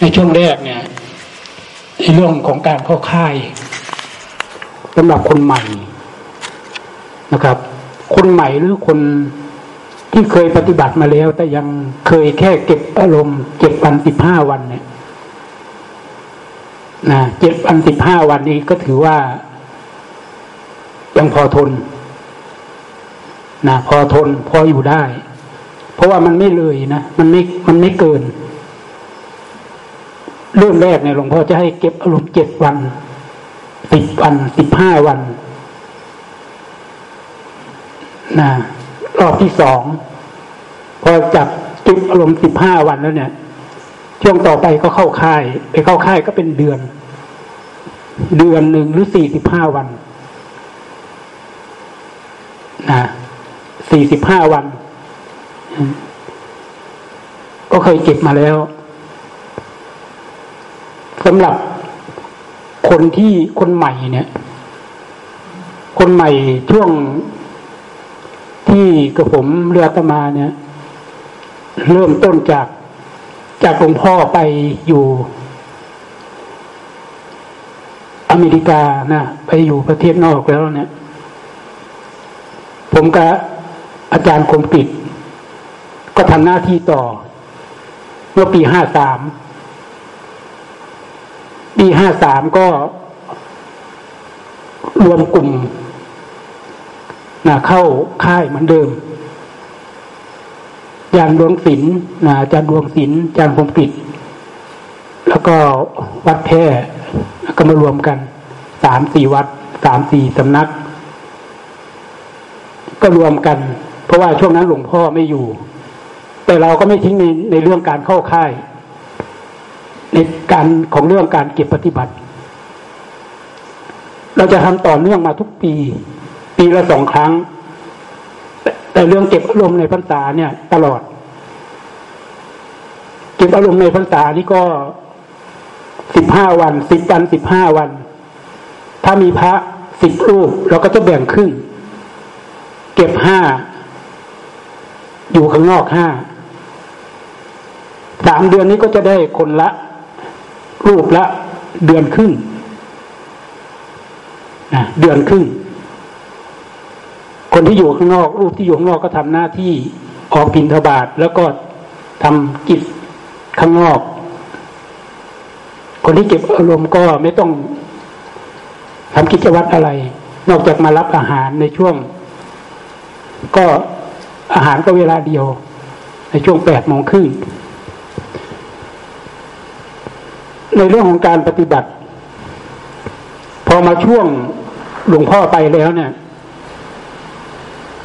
ในช่วงแรกเนี่ยในเรื่องของการเข้าค่ายสำหรับคนใหม่นะครับ คนใหม่หรือคนที่เคยปฏิบัติมาแล้ว แต่ยังเคยแค่เก็บอารมณ์เจ็ดวันสิบห้าวันเนี่ยนะเจ็ดวันสิบห้าวันนี้ก็ถือว่า ยังพอทนนะพอทน พออยู่ได้ เพราะว่ามันไม่เลยนะมันไม่มันไม่เกิน เริ่มแรกเนี่ยหลวงพ่อจะให้เก็บอารมณ์เจ็ดวันสิบวันสิบห้าวันนะรอบที่สองพอจับจุดอารมณ์สิบห้าวันแล้วเนี่ย ช่วงต่อไปก็เข้าค่าย ไปเข้าค่ายก็เป็นเดือน เดือนหนึ่งหรือสี่สิบห้าวันนะสี่สิบห้าวัน ก็เคยเก็บมาแล้วสำหรับคนที่คนใหม่เนี่ย คนใหม่ช่วงที่กับผมเรือตมาเนี่ย เริ่มต้นจากจากหลวงพ่อไปอยู่ อเมริกานะไปอยู่ประเทศนอกแล้วเนี่ย ผมกับอาจารย์คมปิด ก็ทำหน้าที่ต่อ เมื่อปีห้าสามปีห้าสามก็รวมกลุ่มนะเข้าค่ายเหมือนเดิมยานดวงศิลป์นะอาจารย์ดวงศิลป์อาจารย์พงปิดแล้วก็วัดแพร่ก็มารวมกันสามสี่วัดสามสี่สำนัก ก็รวมกัน เพราะว่าช่วงนั้นหลวงพ่อไม่อยู่ แต่เราก็ไม่ทิ้งในในเรื่องการเข้าค่าย ในการของเรื่องการเก็บปฏิบัติ เราจะทำต่อเนื่องมาทุกปี ปีละสองครั้ง แต่เรื่องเก็บอารมณ์ในพรรษาเนี่ย ตลอด เก็บอารมณ์ในพรรษานี่ก็สิบห้าวันสิบวันสิบห้าวัน ถ้ามีพระสิบรูป เราก็จะแบ่งครึ่ง เก็บห้าอยู่ข้างนอกห้า สามเดือนนี้ก็จะได้คนละ รูปละเดือนครึ่งนะเดือนครึ่ง คนที่อยู่ข้างนอก รูปที่อยู่ข้างนอกก็ทำหน้าที่ออกบินทบาทแล้วก็ทำกิจข้างนอก คนที่เก็บอารมณ์ก็ไม่ต้องทำกิจวัตรอะไร นอกจากมารับอาหารในช่วง ก็อาหารก็เวลาเดียว ในช่วงแปดโมงครึ่ง ในเรื่องของการปฏิบัติ พอมาช่วงหลวงพ่อไปแล้วเนี่ย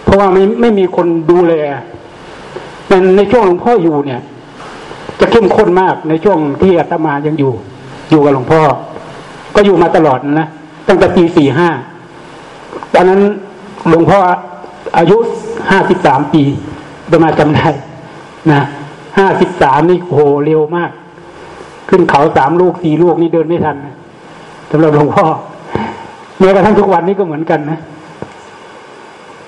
เพราะว่าไม่ไม่มีคนดูแลมันในช่วงหลวงพ่ออยู่เนี่ย จะเข้มข้นมากในช่วงที่อาตมายังอยู่ อยู่กับหลวงพ่อ ก็อยู่มาตลอดนะตั้งแต่ปีสี่ห้าตอนนั้นหลวงพ่ออายุห้าสิบสามปีประมาณจำได้นะห้าสิบสามนี่โหเร็วมาก ขึ้นเขาสามลูกสี่ลูกนี่เดินไม่ทันสำหรับหลวงพ่อแม้กระทั่งทุกวันนี้ก็เหมือนกันนะ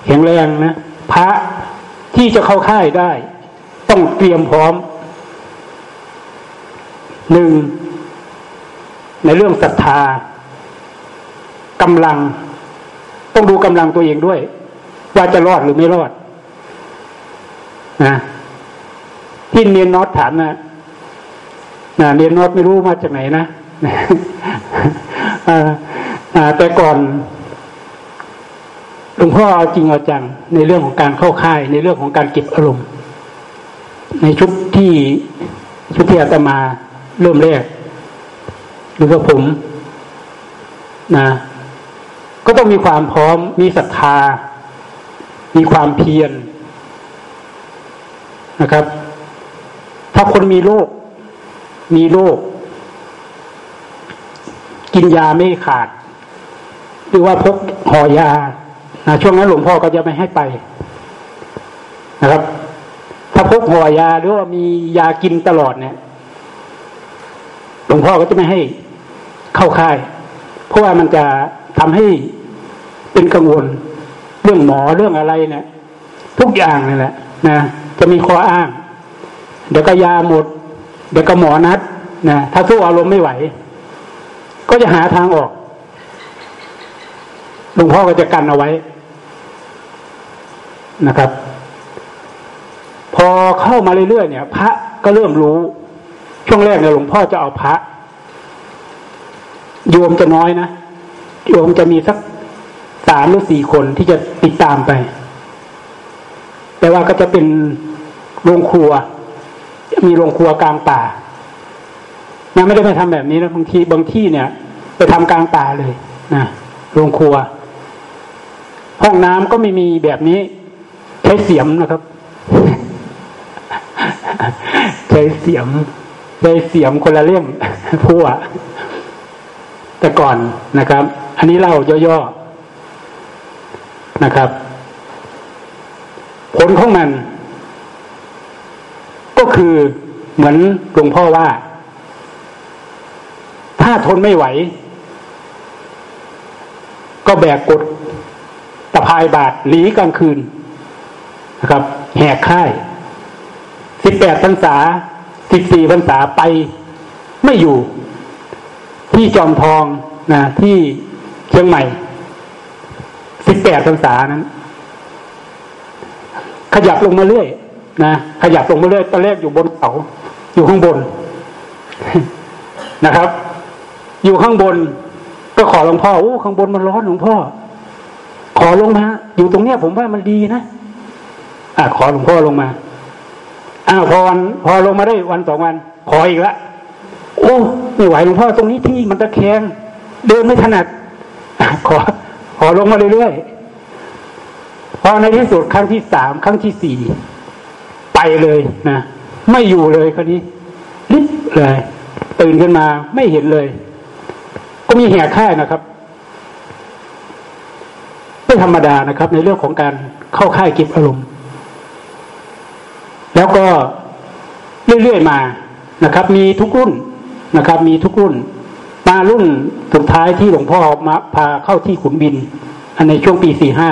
แข็งแรงนะพระที่จะเข้าค่ายได้ ต้องเตรียมพร้อมหนึ่งในเรื่องศรัทธากำลัง ต้องดูกำลังตัวเองด้วย ว่าจะรอดหรือไม่รอดนะที่เนียนน็อตถามนะ นะเนียนน็อตไม่รู้มาจากไหนนะแต่ก่อนหลวงพ่อเอาจริงเอาจัง ในเรื่องของการเข้าค่าย ในเรื่องของการเก็บอารมณ์ ในชุดที่ชุดที่อาตมาเริ่มแรกหรือว่าผมนะ ก็ต้องมีความพร้อม มีศรัทธา มีความเพียรนะครับ ถ้าคนมีโรค มีโรค กินยาไม่ขาด หรือว่าพกห่อยานะช่วงนั้นหลวงพ่อก็จะไม่ให้ไปนะครับ ถ้าพกห่อยาหรือว่ามียากินตลอดเนี่ยหลวงพ่อก็จะไม่ให้เข้าค่าย เพราะว่ามันจะทำให้เป็นกังวล เรื่องหมอเรื่องอะไรเนี่ยทุกอย่างนี่แหละนะจะมีข้ออ้าง เดี๋ยวก็ยาหมด เดี๋ยวก็หมอนัดนะถ้าสู้อารมณ์ไม่ไหว ก็จะหาทางออกหลวงพ่อก็จะกันเอาไว้นะครับ พอเข้ามาเรื่อยๆเนี่ย พระก็เริ่มรู้ ช่วงแรกเนี่ยหลวงพ่อจะเอาพระ โยมจะน้อยนะโยมจะมีสักสามหรือสี่คนที่จะติดตามไป แต่ว่าก็จะเป็นโรงครัว มีโรงครัวกลางป่านะไม่ได้ไปทำแบบนี้นะบางทีบางที่เนี่ย ไปทำกลางป่าเลยนะโรงครัว ห้องน้ำก็ไม่มีแบบนี้ ใช้เสียมนะครับ ใช้เสียมใช้เสียมคนละเล่มพัวแต่ก่อนนะครับ อันนี้เล่าย่อๆนะครับ ผลของมัน ก็คือเหมือนหลวงพ่อว่า ถ้าทนไม่ไหว ก็แบกกดตะพายบาทหนีกลางคืนนะครับ แหกค่ายสิบแปดพรรษาสิบสี่พรรษาไปไม่อยู่ ที่จอมทองนะที่เชียงใหม่สิบแปดพรรษานั้น ขยับลงมาเรื่อย นะขยับลงมาเรื่อยตอนแรกอยู่บนเขาอยู่ข้างบนนะครับ อยู่ข้างบน ก็ขอหลวงพ่อโอ้ข้างบนมันร้อนหลวงพ่อ ขอลงมา อยู่ตรงเนี้ย ผมว่ามันดีนะอ่าขอหลวงพ่อลงมาอ้าวพอวันพอลงมาได้วันสองวัน ขออีกละโอ้ไม่ไหวหลวงพ่อตรงนี้ที่มันตะแคงเดินไม่ถนัดขอ ขอลงมาเรื่อยๆพอในที่สุดครั้งที่สามครั้งที่สี่ ไปเลยนะไม่อยู่เลยคนนี้ลิบเลยตื่นขึ้นมาไม่เห็นเลย ก็มีแห่ค่ายนะครับไม่ธรรมดานะครับ ในเรื่องของการเข้าค่ายก็บอารมณ์ แล้วก็เรื่อยๆมานะครับ มีทุกรุ่นนะครับ มีทุกรุ่น มารุ่นสุดท้ายที่หลวงพ่อมาพาเข้าที่ขุนบิน อันในช่วงปีสี่ห้า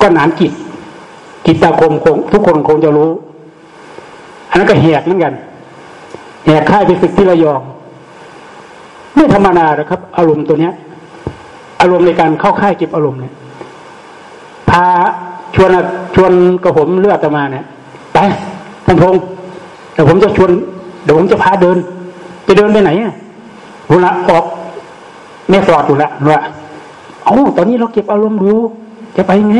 ก็หนานกิจ กิตาคมคงทุกคนคงจะรู้ อันนั้นก็แหกเหมือนกันแหกค่ายไปศึกที่ระยองไม่ธรรมดานะครับ อารมณ์ตัวเนี้ย อารมณ์ในการเข้าค่ายเก็บอารมณ์เนี่ยพาชวนชวนกระผมเลือดมาเนี่ยไปท่านพงศ์เดี๋ยวผมจะชวนเดี๋ยวผมจะพาเดิน จะเดินไปไหนอะหุละออกแม่สอดอยู่ละว่าเอ้าตอนนี้เราเก็บอารมณ์ดูจะไปไง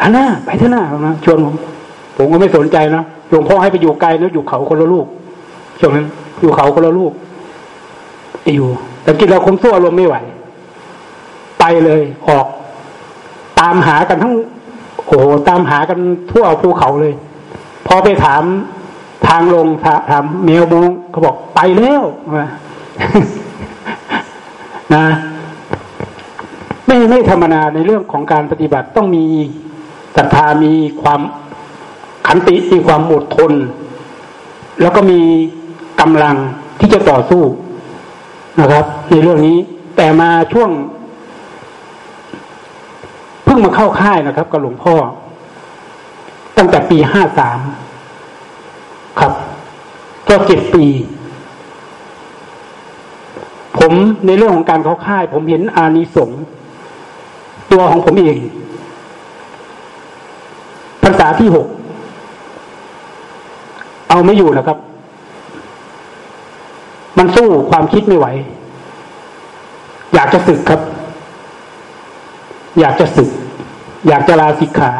อันน่าไปเถอะน้านะชวนผมผมก็ไม่สนใจนะหลวงพ่อให้ไปอยู่ไกลนะอยู่เขาคนละลูกช่วงนั้นอยู่เขาคนละลูกอยู่แต่กินเราคงสู้อารมณ์ไม่ไหว ไปเลยออก ตามหากันทั้งโอ้โหตามหากันทั่วภูเขาเลย พอไปถามทางลงถามเมลมงเขาบอกไปแล้วนะ ไม่ไม่ธรรมนาในเรื่องของการปฏิบัติต้องมี ศรัทธามีความขันติมีความอดทน แล้วก็มีกำลังที่จะต่อสู้นะครับ ในเรื่องนี้ แต่มาช่วงเพิ่งมาเข้าค่ายนะครับกับหลวงพ่อ ตั้งแต่ปีห้าสามครับ ก็เจ็ดปี ผมในเรื่องของการเข้าค่าย ผมเห็นอานิสงส์ตัวของผมเองาษาที่หกเอาไม่อยู่นะครับ มันสู้ความคิดไม่ไหว อยากจะสึกครับ อยากจะสึก อยากจะลาสิกขา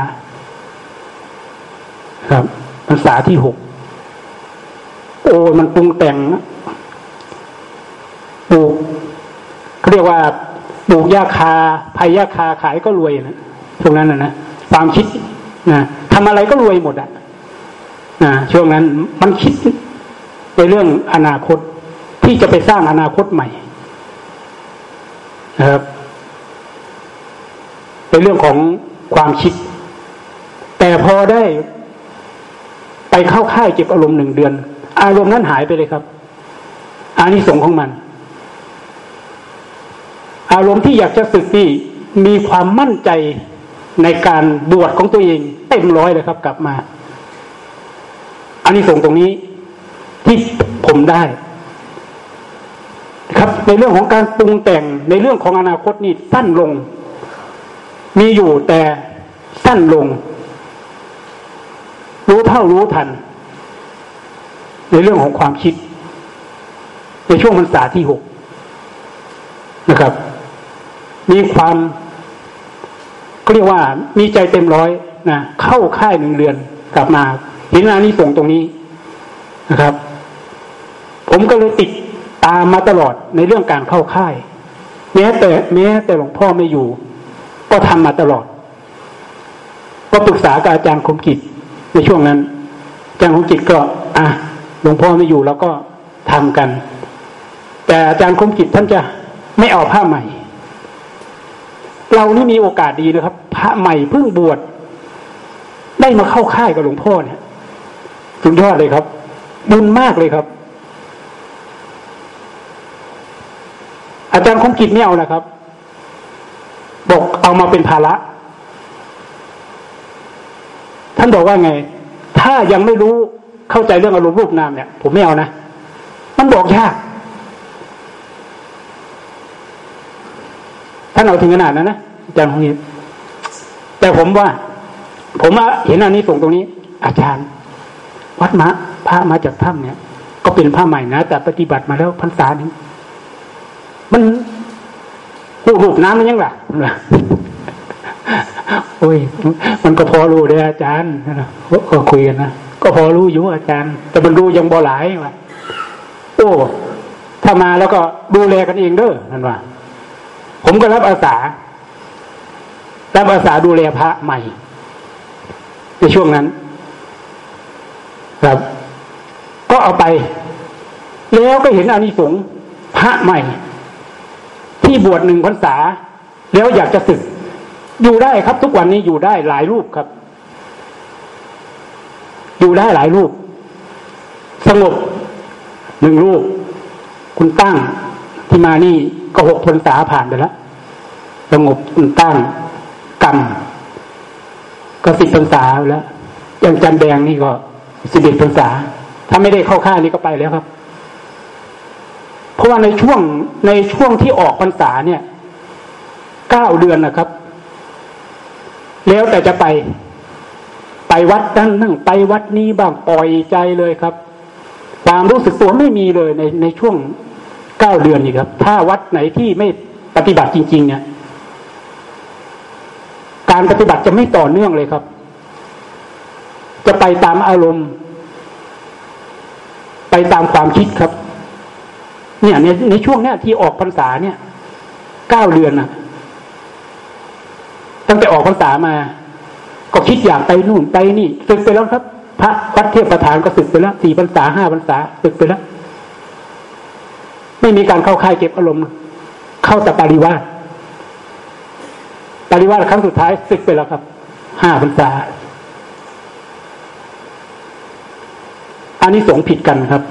ครับภาษาที่หกโอ้มันปรุงแต่งปลูกเขาเรียกว่าปลูกยาคาภัยยาคาขายก็รวยนะช่วงนั้นนะนะความคิดนะ ทำอะไรก็รวยหมดอะนะช่วงนั้นมันคิดในเรื่องอนาคตที่จะไปสร้างอนาคตใหม่นะครับเป็นเรื่องของความคิด แต่พอได้ไปเข้าค่ายเก็บอารมณ์หนึ่งเดือน อารมณ์นั้นหายไปเลยครับอานิสงส์ของมัน อารมณ์ที่อยากจะสึกนี่มีความมั่นใจ ในการบวชของตัวเองเต็มร้อยเลยครับ กลับมาอันนี้ส่งตรงนี้ที่ผมได้ ครับ ในเรื่องของการปรุงแต่งในเรื่องของอนาคตนี่สั้นลง มีอยู่แต่สั้นลง รู้เท่ารู้ทัน ในเรื่องของความคิด ในช่วงพรรษาที่หกนะครับ มีความ ก็เรียกว่ามีใจเต็มร้อยนะเข้าค่ายหนึ่งเดือนกลับมาเห็นอานิสงส์ตรงนี้นะครับ ผมก็เลยติดตามมาตลอดในเรื่องการเข้าค่าย แม้แต่แม้แต่หลวงพ่อไม่อยู่ ก็ทำมาตลอด ก็ปรึกษากับอาจารย์คมกิจในช่วงนั้นอาจารย์คมกิจก็ อะหลวงพ่อไม่อยู่แล้วก็ทำกัน แต่อาจารย์คมกิจท่านจะไม่เอาผ้าใหม่ เรานี่มีโอกาสดีนะครับ พระใหม่เพิ่งบวชได้มาเข้าค่ายกับหลวงพ่อเนี่ยสุดยอดเลยครับ บุญมากเลยครับ อาจารย์คงกิจไม่เอานะครับ บอกเอามาเป็นภาระ ท่านบอกว่าไง ถ้ายังไม่รู้เข้าใจเรื่องอารมณ์รูปนามเนี่ย ผมไม่เอานะ มันบอกยาก ท่านเอาถึงขนาดนั้นนะอาจารย์คงกิจแต่ผมว่า ผมว่าเห็นอันนี้ส่งตรงนี้ อาจารย์ วัดมะพระมาจากถ้ำเนี่ย ก็เป็นผ้าใหม่นะแต่ปฏิบัติมาแล้วพรรษาหนึ่งมันหูรูปน้ำมันยังหล่ะโอ้ย มันก็พอรู้เลยอาจารย์นะก็คุยกันนะก็พอรู้อยู่อาจารย์ แต่มันรู้ยังบ่หลายว่ะโอ้ ถ้ามาแล้วก็ดูแลกันเองเด้อนั่นว่า ผมก็รับอาสา รับอาสาดูแลพระใหม่ ในช่วงนั้น ครับ ก็เอาไป แล้วก็เห็นอานิสงส์พระใหม่ ที่บวชหนึ่งพรรษา แล้วอยากจะศึก อยู่ได้ครับ ทุกวันนี้อยู่ได้หลายรูปครับ อยู่ได้หลายรูป สงบหนึ่งรูป คุณตั้งที่มานี่ ก็หกพรรษาผ่านไปแล้วสงบตั้งกรรม ก็สิบพรรษาแล้วอย่างจันแดงนี่ก็สิบเอ็ดพรรษา ถ้าไม่ได้เข้าค่ายนี้ก็ไปแล้วครับ เพราะว่าในช่วงในช่วงที่ออกพรรษาเนี่ยเก้าเดือนนะครับ แล้วแต่จะไป ไปวัดนั้นนั่งไปวัดนี้บ้างปล่อยใจเลยครับ ความรู้สึกตัวไม่มีเลยในในช่วง ก้าเดือนนี่ครับ ถ้าวัดไหนที่ไม่ปฏิบัติจริง ๆ เนี่ย การปฏิบัติจะไม่ต่อเนื่องเลยครับ จะไปตามอารมณ์ ไปตามความคิดครับ เนี่ยในในช่วงเนี้ยที่ออกพรรษาเนี่ยเก้าเดือนนะตั้งแต่ออกพรรษามา ก็คิดอยากไปนู่นไปนี่ศึกไปแล้วครับ พระวัดเทพประธานก็ศึกไปแล้วสี่พรรษาห้าพรรษาศึกไปแล้ว ไม่มีการเข้าค่ายเก็บอารมณ์ เข้าแต่ปริวาสปริวาสครั้งสุดท้ายศึกไปแล้วครับห้าพรรษาอานิสงส์ผิดกันครับ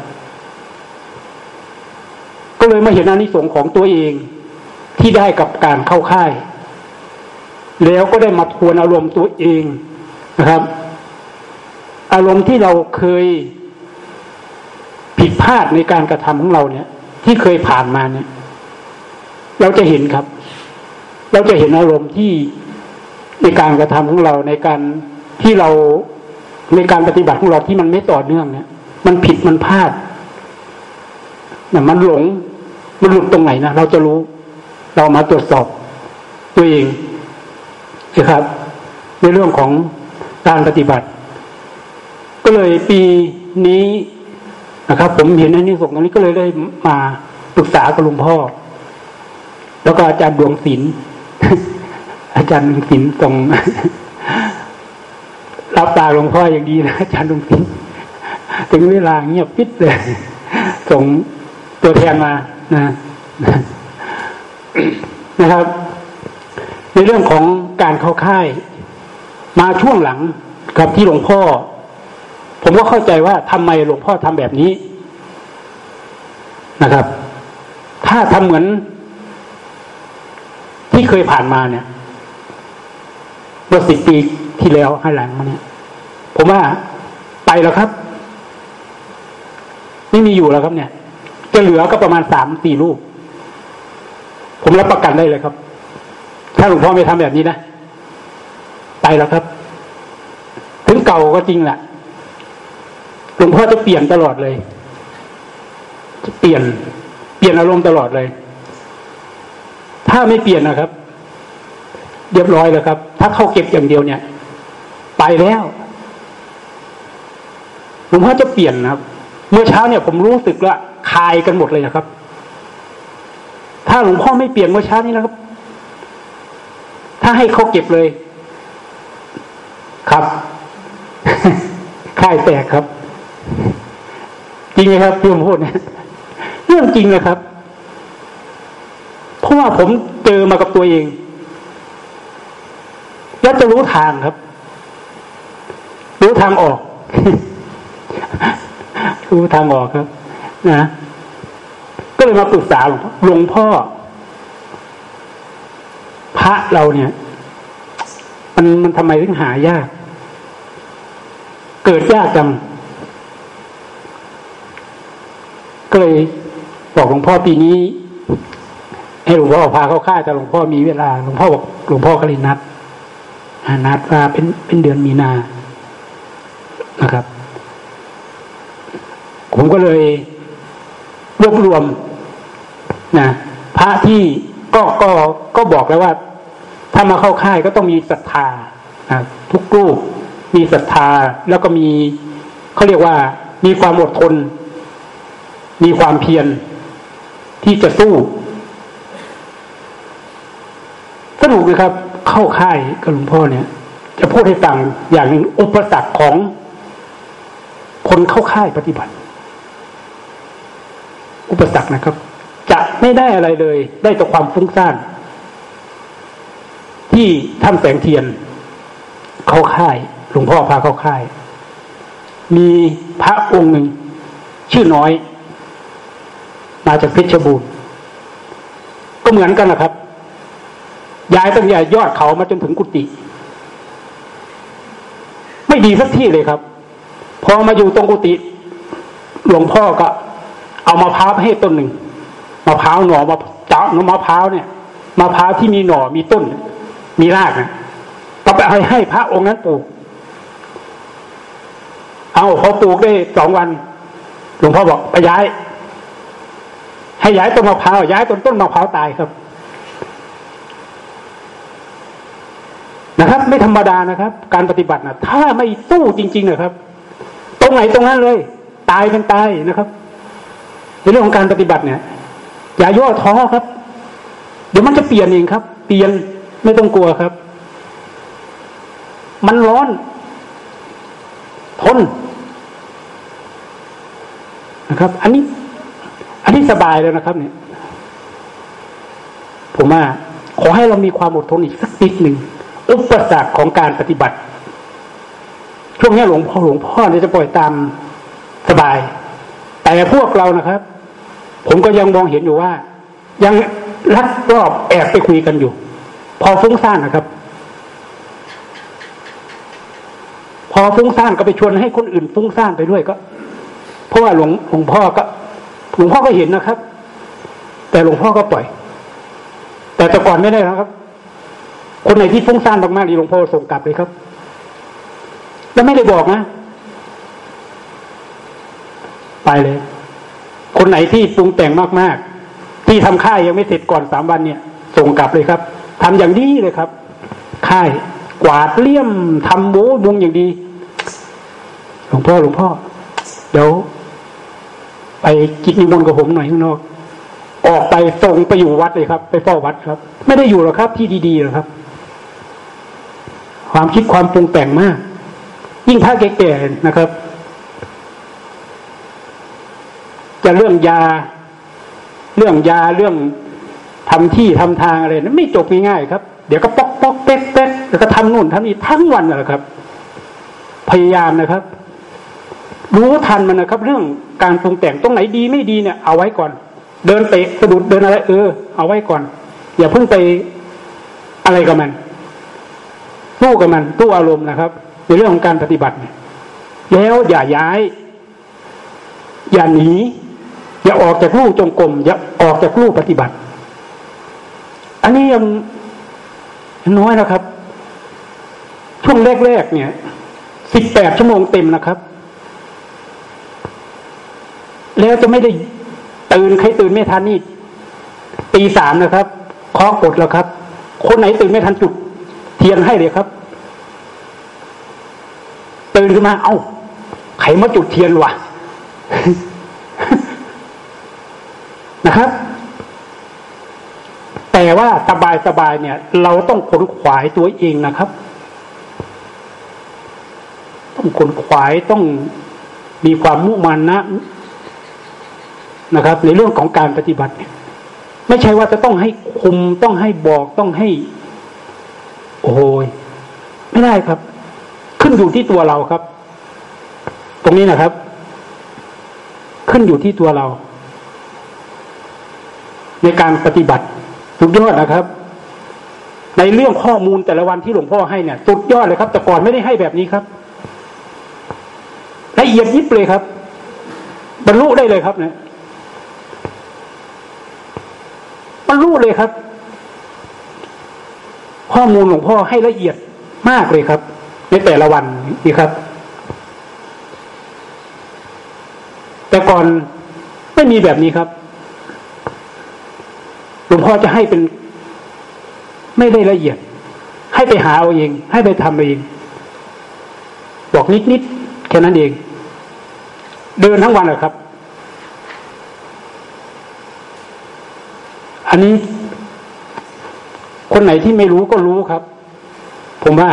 ก็เลยมาเห็นอานิสงส์ของตัวเองที่ได้กับการเข้าค่าย แล้วก็ได้มาทวนอารมณ์ตัวเองนะครับ อารมณ์ที่เราเคยผิดพลาดในการกระทำของเราเนี่ย ที่เคยผ่านมาเนี่ย เราจะเห็นครับ เราจะเห็นอารมณ์ที่ในการกระทำของเราในการที่เราในการปฏิบัติของเราที่มันไม่ต่อเนื่องเนี่ย มันผิดมันพลาดเนี่ยมันหลง มันหลุดตรงไหนนะเราจะรู้ เรามาตรวจสอบตัวเองนะครับ ในเรื่องของการปฏิบัติ ก็เลยปีนี้ นะครับ ผมเห็นในนี้ส่งตรงนี้ก็เลยได้มาปรึกษากับหลวงพ่อ แล้วก็อาจารย์ดวงศิลป์อาจารย์ดวงศิลป์ส่งรับตาหลวงพ่ออย่างดีนะอาจารย์ดวงศิลป์ถึงเวลาเงียบปิดเลย ส่งตัวแทนมานะนะครับ ในเรื่องของการเข้าค่าย มาช่วงหลังกับที่หลวงพ่อ ผมก็เข้าใจว่าทำไมหลวงพ่อทำแบบนี้นะครับ ถ้าทำเหมือน ที่เคยผ่านมาเนี่ยเมื่อสิบปีที่แล้วให้หลังมาเนี่ยผมว่าไปแล้วครับ ไม่มีอยู่แล้วครับ เนี่ย จะเหลือก็ประมาณสามสี่รูปผมรับประกันได้เลยครับ ถ้าหลวงพ่อไม่ทำแบบนี้นะ ไปแล้วครับ ถึงเก่าก็จริงแหละ หลวงพ่อจะเปลี่ยนตลอดเลย จะเปลี่ยน เปลี่ยนอารมณ์ตลอดเลย ถ้าไม่เปลี่ยนนะครับ เรียบร้อยแล้วครับ ถ้าเข้าเก็บอย่างเดียวเนี่ย ไปแล้วหลวงพ่อจะเปลี่ยนนะครับ เมื่อเช้าเนี่ยผมรู้สึกว่าคายกันหมดเลยนะครับ ถ้าหลวงพ่อไม่เปลี่ยนเมื่อเช้านี้นะครับ ถ้าให้เขาเก็บเลย ครับค่ายแตกครับ จริงไหมครับพี่ผมพูดเนี่ยเรื่องจริงนะครับ เพราะว่าผมเจอมากับตัวเอง แล้วจะรู้ทางครับ รู้ทางออก รู้ทางออกครับ นะก็เลยมาปรึกษาหลวงพ่อ พระเราเนี่ย มันมันทำไมถึงหายาก เกิดยากจัง ก็เลยบอกหลวงพ่อปีนี้ ให้หลวงพ่อพาเข้าค่ายแต่หลวงพ่อมีเวลาหลวงพ่อบอกหลวงพ่อก็เลยนัดนัดว่าเป็นเป็นเดือนมีนานะครับ ผมก็เลยรวบรวมนะพระที่ก็ก็ก็บอกแล้วว่า ถ้ามาเข้าค่ายก็ต้องมีศรัทธาทุกรูปมีศรัทธาแล้วก็มีเขาเรียกว่ามีความอดทน มีความเพียรที่จะสู้สนุกเลยครับ เข้าค่ายกับหลวงพ่อเนี่ย จะพูดให้ฟังอย่างหนึ่งอุปสรรคของคนเข้าค่ายปฏิบัติ อุปสรรคนะครับ จะไม่ได้อะไรเลย ได้แต่ความฟุ้งซ่านที่ท่านแสงเทียน เข้าค่ายหลวงพ่อพาเข้าค่าย มีพระองค์หนึ่งชื่อน้อย มาจากเพชรบูรณ์ก็เหมือนกันนะครับ ย้ายตั้งใหญ่ยอดเขามาจนถึงกุฏิไม่ดีสักที่เลยครับ พอมาอยู่ตรงกุฏิหลวงพ่อก็ เอามาพร้าวให้ต้นหนึ่งมะพร้าวหน่อมาเจาหน่อมะพร้าวเนี่ยมะพร้าวที่มีหน่อมีต้น มีรากนะก็ไปให้ให้พระองค์นั้นปลูกเอาเขาปลูกได้สองวัน หลวงพ่อบอกไปย้าย ให้ย้ายต้นมะพร้าวย้ายต้นต้นมะพร้าวตายครับ นะครับ ไม่ธรรมดานะครับ การปฏิบัตินะถ้าไม่สู้จริง ๆ นะครับ ตรงไหนตรงนั้นเลย ตายเป็นตายนะครับในเรื่องของการปฏิบัติเนี่ย อย่าย่อท้อครับ เดี๋ยวมันจะเปลี่ยนเองครับ เปลี่ยนไม่ต้องกลัวครับ มันร้อน ทนนะครับ อันนี้ อันนี้สบายแล้วนะครับ เนี่ย ผมว่าขอให้เรามีความอดทนอีกสักนิดหนึ่งอุปสรรคของการปฏิบัติ ช่วงนี้หลวงพ่อหลวงพ่อเนี่ยจะปล่อยตามสบาย แต่พวกเรานะครับ ผมก็ยังมองเห็นอยู่ว่า ยังลักรอบแอบไปคุยกันอยู่ พอฟุ้งซ่านนะครับ พอฟุ้งซ่านก็ไปชวนให้คนอื่นฟุ้งซ่านไปด้วยก็ เพราะว่าหลวงหลวงพ่อก็ หลวงพ่อก็เห็นนะครับ แต่หลวงพ่อก็ปล่อย แต่แต่ก่อนไม่ได้นะครับ คนไหนที่ฟุ้งซ่านมากๆนี่หลวงพ่อส่งกลับเลยครับ แล้วไม่ได้บอกนะ ไปเลย คนไหนที่ปรุงแต่งมากๆ ที่ทำค่ายยังไม่เสร็จก่อนสามวันเนี่ย ส่งกลับเลยครับทำอย่างดีเลยครับ ค่ายกวาดเลี่ยมทำโม้มุงอย่างดี หลวงพ่อหลวงพ่อเดี๋ยว ไปกินนิมนต์กับผมหน่อยข้างนอก ออกไปส่งไปอยู่วัดเลยครับ ไปเฝ้าวัดครับ ไม่ได้อยู่หรอกครับ ที่ดีๆหรอกครับ ความคิดความปรุงแต่งมาก ยิ่งพระแก่ๆนะครับ จะเรื่องยา เรื่องยาเรื่องทำที่ทำทางอะไรนั้นไม่จบง่ายๆครับ เดี๋ยวก็ป๊อกป๊อกเป๊กเป๊กแล้วก็ทำนู่นทำนี่ทั้งวันนะครับ พยายามนะครับ รู้ทันมันนะครับ เรื่องการปรุงแต่งตรงไหนดีไม่ดีเนี่ย เอาไว้ก่อน เดินเตะสะดุดเดินอะไร เออ เอาไว้ก่อน อย่าเพิ่งไปอะไรกับมันสู้กับมันสู้อารมณ์นะครับ ในเรื่องของการปฏิบัติแล้วอย่าย้าย อย่าหนีอย่าออกจากลู่จงกรมอย่าออกจากลู่ปฏิบัติ อันนี้ยังน้อยนะครับ ช่วงแรกๆเนี่ยสิบแปดชั่วโมงเต็มนะครับ แล้วจะไม่ได้ตื่นใครตื่นไม่ทันนี่ตีสามนะครับเคาะกดแล้วครับ คนไหนตื่นไม่ทันจุด เทียนให้เลยครับ ตื่นขึ้นมาเอา้าใครมาจุดเทียนวะนะครับ แต่ว่าสบายสบายเนี่ย เราต้องขนขวายตัวเองนะครับ ต้องขนขวายต้องมีความมุ่งมั่นนะ นะครับ ในเรื่องของการปฏิบัติเนี่ยไม่ใช่ว่าจะต้องให้คุมต้องให้บอกต้องให้ โอ้ยไม่ได้ครับ ขึ้นอยู่ที่ตัวเราครับ ตรงนี้นะครับ ขึ้นอยู่ที่ตัวเรา ในการปฏิบัติสุดยอดนะครับ ในเรื่องข้อมูลแต่ละวันที่หลวงพ่อให้เนี่ยสุดยอดเลยครับ แต่ก่อนไม่ได้ให้แบบนี้ครับละเอียดยิบเลยครับ บรรลุได้เลยครับเนี่ยบรร ลุเลยครับ ข้อมูลหลวงพ่อให้ละเอียดมากเลยครับ ในแต่ละวันนี่ครับ แต่ก่อนไม่มีแบบนี้ครับ หลวงพ่อจะให้เป็น ไม่ได้ละเอียด ให้ไปหาเอาเอง ให้ไปทำเอง บอกนิดนิดแค่นั้นเอง เดินทั้งวันเลยครับ อันนี้ คนไหนที่ไม่รู้ก็รู้ครับ ผมว่า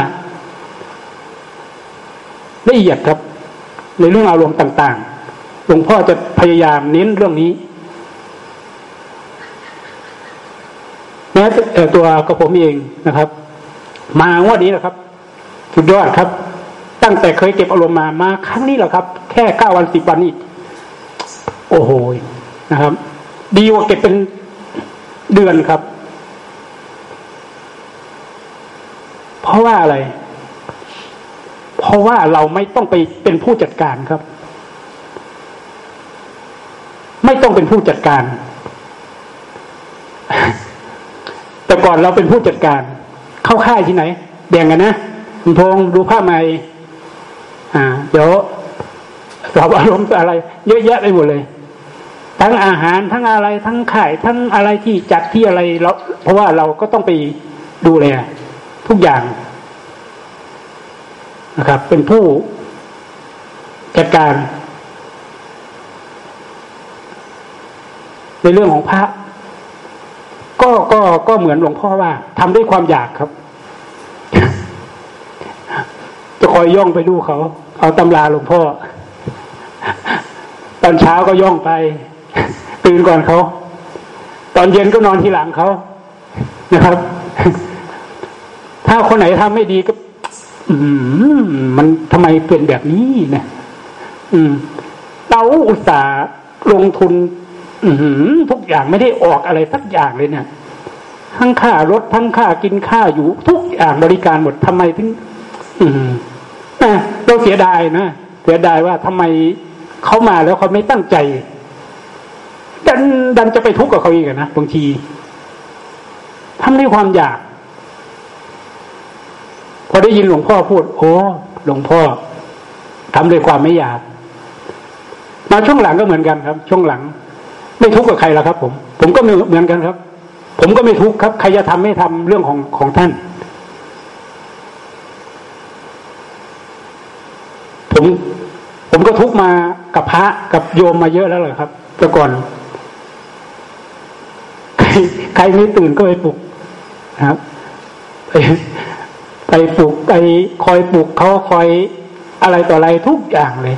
ละเอียดครับ ในเรื่องอารมณ์ต่าง ๆ หลวงพ่อจะพยายามเน้นเรื่องนี้แม้แต่ตัวกระผมเองนะครับ มางวดนี้นะครับ สุดยอดครับ ตั้งแต่เคยเก็บอารมณ์มามาครั้งนี้แหละครับ แค่เก้าวันสิบวันนี้ โอ้โหนะครับ ดีกว่าเก็บเป็น เดือนครับ เพราะว่าอะไร เพราะว่าเราไม่ต้องไปเป็นผู้จัดการครับ ไม่ต้องเป็นผู้จัดการ แต่ก่อนเราเป็นผู้จัดการ เข้าค่ายที่ไหนแบ่งกันนะคุณพงษ์ดูภาพใหม่อ่า เดี๋ยวสอบอารมณ์อะไร เยอะแยะไปหมดเลย ทั้งอาหารทั้งอะไรทั้งข่ายทั้งอะไรที่จัดที่อะไรเราเพราะว่าเราก็ต้องไปดูแลทุกอย่างนะครับ เป็นผู้จัดการ ในเรื่องของพระ ก็ก็ก็เหมือนหลวงพ่อว่าทำด้วยความอยากครับ จะคอยย่องไปดูเขา เอาตำราหลวงพ่อ ตอนเช้าก็ย่องไป ตื่นก่อนเขา ตอนเย็นก็นอนทีหลังเขานะครับ ถ้าคนไหนทำไม่ดีก็ อืมมันทำไมเป็นแบบนี้นะอืมเราอุตส่าห์ลงทุน อืทุกอย่างไม่ได้ออกอะไรสักอย่างเลยเนี่ยทั้งค่ารถทั้งค่ากินค่าอยู่ ทุกอย่างบริการหมดทำไมถึง อืมเราเสียดายนะเสียดายว่าทำไมเขามาแล้วเขาไม่ตั้งใจ ดันดันจะไปทุกข์กับเขาอีกนะบางทีทำด้วยความอยาก พอได้ยินหลวงพ่อพูด โอ้หลวงพ่อทำด้วยความไม่อยาก มาช่วงหลังก็เหมือนกันครับ ช่วงหลัง ไม่ทุกข์กับใครแล้วครับ ผม ผมก็เหมือนกันครับ ผมก็ไม่ทุกข์ครับ ใครจะทำไม่ทำเรื่องของของท่าน ผม ผมก็ทุกข์มากับพระกับโยมมาเยอะแล้วเลยครับแต่ก่อน ใครไม่ตื่นก็ไปปลุกนะครับ ไปไปปลุกไปคอยปลุกเขาคอยอะไรต่ออะไรทุกอย่างเลย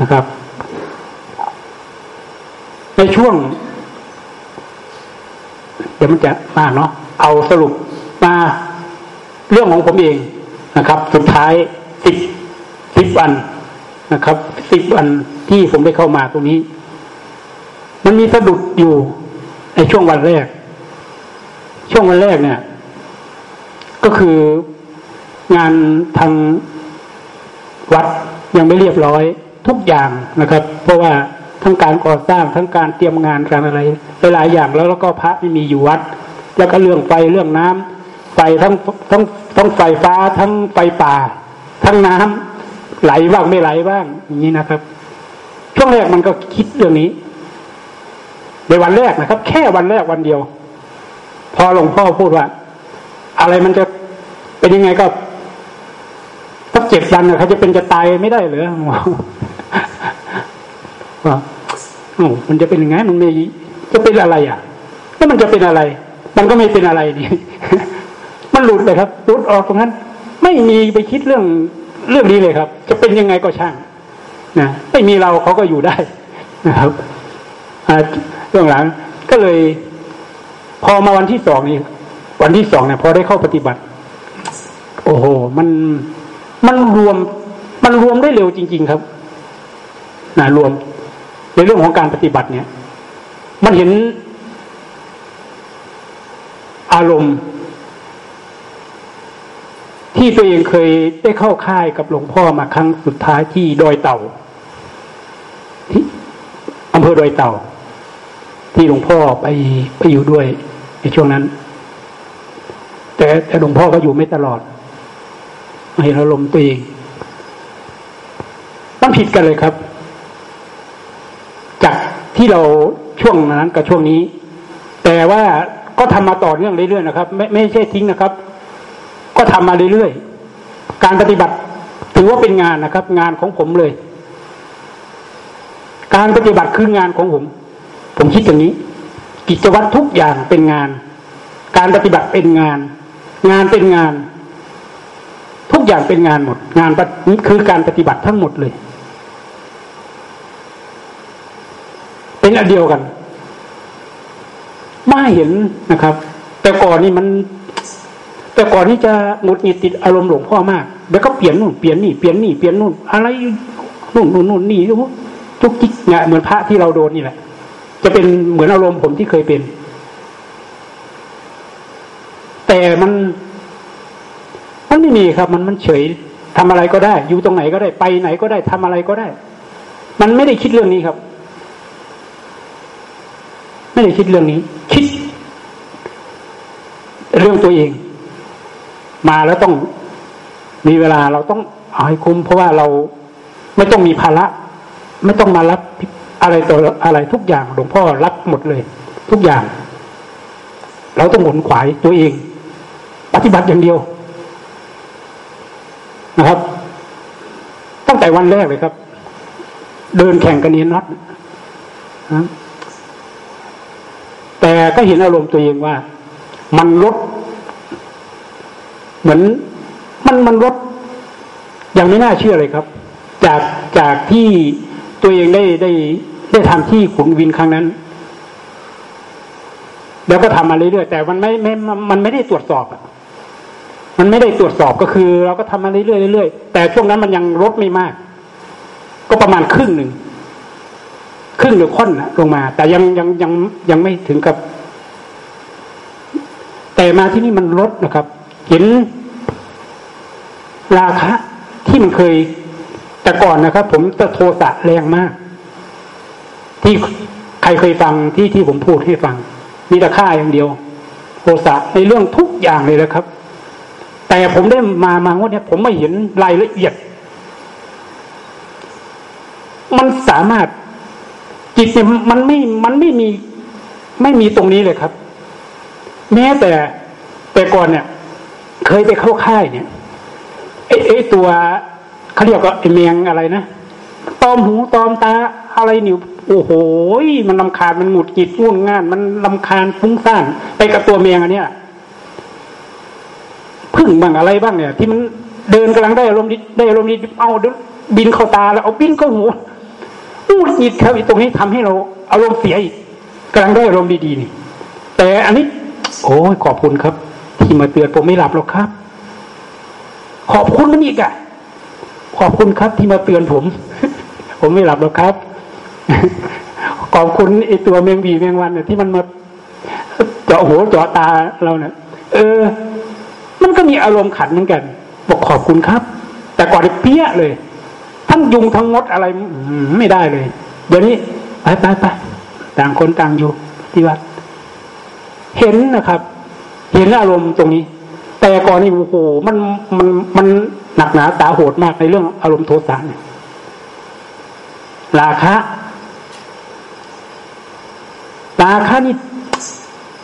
นะครับ ในช่วง เดี๋ยวมันจะมากเนาะเอาสรุปมาเรื่องของผมเองนะครับ สุดท้ายสิบสิบวันนะครับสิบวันที่ผมได้เข้ามาตรงนี้ มันมีสะดุดอยู่ ช่วงวันแรก ช่วงวันแรกเนี่ย ก็คืองานทางวัดยังไม่เรียบร้อยทุกอย่างนะครับ เพราะว่าทั้งการก่อสร้างทั้งการเตรียมงานการอะไรหลายอย่างแล้วแล้วก็พระไม่มีอยู่วัด แล้วก็เรื่องไฟเรื่องน้ำไฟทั้งทั้งทั้งไฟฟ้าทั้งไฟป่า ทั้งน้ำไหลบ้างไม่ไหลบ้างอย่างนี้นะครับ ช่วงแรกมันก็คิดเรื่องนี้ ในวันแรกนะครับ แค่วันแรกวันเดียว พอหลวงพ่อพูดว่า อะไรมันจะเป็นยังไงก็สักเจ็ดวันเขาจะเป็นจะตายไม่ได้เหรอว่ามันจะเป็นยังไงมันไม่จะเป็นอะไรอะแล้วมันจะเป็นอะไร มันก็ไม่เป็นอะไรนี่มันหลุดเลยครับหลุดออกตรงนั้น ไม่มีไปคิดเรื่องเรื่องนี้เลยครับ จะเป็นยังไงก็ช่างนะไม่มีเราเขาก็อยู่ได้นะครับ เรื่องหลังก็เลย พอมาวันที่สองนี่วันที่สองเนี่ยพอได้เข้าปฏิบัติ โอ้โห มันมันรวม มันรวมได้เร็วจริง ๆ ครับนะรวม ในเรื่องของการปฏิบัติเนี่ย มันเห็น อารมณ์ ที่ตัวเองเคยได้เข้าค่ายกับหลวงพ่อมาครั้งสุดท้ายที่ดอยเต่าที่อำเภอดอยเต่า ที่หลวงพ่อไปไปอยู่ด้วยในช่วงนั้น แต่แต่หลวงพ่อก็อยู่ไม่ตลอดเห็นอารมณ์ตัวเองมันผิดกันเลยครับ จากที่เราช่วงนั้นกับช่วงนี้ แต่ว่าก็ทำมาต่อเนื่องเรื่อยๆนะครับ ไม่ไม่ใช่ทิ้งนะครับ ก็ทำมาเรื่อยๆการปฏิบัติถือว่าเป็นงานนะครับ งานของผมเลย การปฏิบัติคืองานของผม ผมคิดอย่างนี้ กิจวัตรทุกอย่างเป็นงาน การปฏิบัติเป็นงาน งานเป็นงาน ทุกอย่างเป็นงานหมด งานนี้คือการปฏิบัติทั้งหมดเลย เป็นอันเดียวกันมาเห็นนะครับ แต่ก่อนนี่มัน แต่ก่อนนี่จะหงุดหงิดติดอารมณ์หลวงพ่อมากเดี๋ยวก็เปลี่ยนนู่นเปลี่ยนนี่เปลี่ยนนี่เปลี่ยนนู่นอะไรนู่นนู่นนู่นนี่ทุกจิกเนี่ยเหมือนพระที่เราโดนนี่แหละ จะเป็นเหมือนอารมณ์ผมที่เคยเป็น แต่มันมันไม่มีครับ มันมันเฉยทำอะไรก็ได้ อยู่ตรงไหนก็ได้ไปไหนก็ได้ทำอะไรก็ได้ มันไม่ได้คิดเรื่องนี้ครับ ไม่ได้คิดเรื่องนี้ คิด เรื่องตัวเอง มาแล้วต้องมีเวลาเราต้องเอาให้คุ้มเพราะว่าเราไม่ต้องมีภาระ ไม่ต้องมารับ อะไรตัวอะไรทุกอย่างหลวงพ่อรับหมดเลย ทุกอย่าง เราต้องหมุนขวายตัวเอง ปฏิบัติอย่างเดียวนะครับ ตั้งแต่วันแรกเลยครับ เดินแข่งกันเนียนนัดแต่ก็เห็นอารมณ์ตัวเองว่า มันลด เหมือนมันมันลดอยังไม่น่าเชื่อเลยครับ จากจากที่ตัวเองได้ได้ ได้ทำที่ขุนวินครั้งนั้น แล้วก็ทำมาเรื่อยๆแต่มันไม่ไม่มันไม่ได้ตรวจสอบอะมันไม่ได้ตรวจสอบก็คือ เราก็ทำมาเรื่อยๆเรื่อยๆแต่ช่วงนั้นมันยังลดไม่มาก ก็ประมาณครึ่งหนึ่งครึ่งหรือค่อนลงมา แต่ยังยังยังยังไม่ถึงกับ แต่มาที่นี่มันลดนะครับ เห็นราคาที่มันเคยแต่ก่อนนะครับ ผมจะโทสะแรงมาก ที่ใครเคยฟังที่ที่ผมพูดให้ฟัง มีแต่ค่าอย่างเดียวโทสะในเรื่องทุกอย่างเลยนะครับ แต่ผมได้มามาว่าเนี่ยผมไม่เห็นรายละเอียด มันสามารถจิตเนี่ยมันไม่มันไม่มี ไม่มีตรงนี้เลยครับ แม้แต่แต่ก่อนเนี่ย เคยไปเข้าค่ายเนี่ยไอ้ไอ้ตัวเขาเรียกว่าไอ้เมียงอะไรนะตอมหูตอมตา อะไรนิวโอ้โหมันลำคาญมันหงุดหงิดงุ่นง่าน มันลำคาญฟุ้งซ่านไปกับตัวเมียงอันเนี้ยพึ่งบ้างอะไรบ้างเนี่ย ที่มันเดินกำลังได้อารมณ์ดีได้อารมณ์ดีเอาบินเข้าตาแล้วเอาบินเข้าหูอู้หิดครับตรงนี้ทำให้เราอารมณ์เสียอีกกำลังได้อารมณ์ดีๆนี่ แต่อันนี้ โอ้ยขอบคุณครับ ที่มาเตือนผมไม่หลับหรอกครับ ขอบคุณมันอีกอะขอบคุณครับที่มาเตือนผม ผมไม่หลับหรอกครับ ขอบคุณไอตัวเมงบีเมงวันเนี่ยที่มันมาเจาะหัวเจาะตาเราเนี่ยเออ มันก็มีอารมณ์ขันเหมือนกัน บอกขอบคุณครับ แต่ก่อนเปี้ยเลย ทั้งยุงทั้งมดอะไรไม่ได้เลย เดี๋ยวนี้ไปไปไปต่างคนต่างอยู่ที่วัดเห็นนะครับ เห็นอารมณ์ตรงนี้ แต่ก่อนนี่โอ้โหมันมันมันหนักหนาตาโหดมากในเรื่องอารมณ์โทสะเนี่ยราคะ ราคะนี่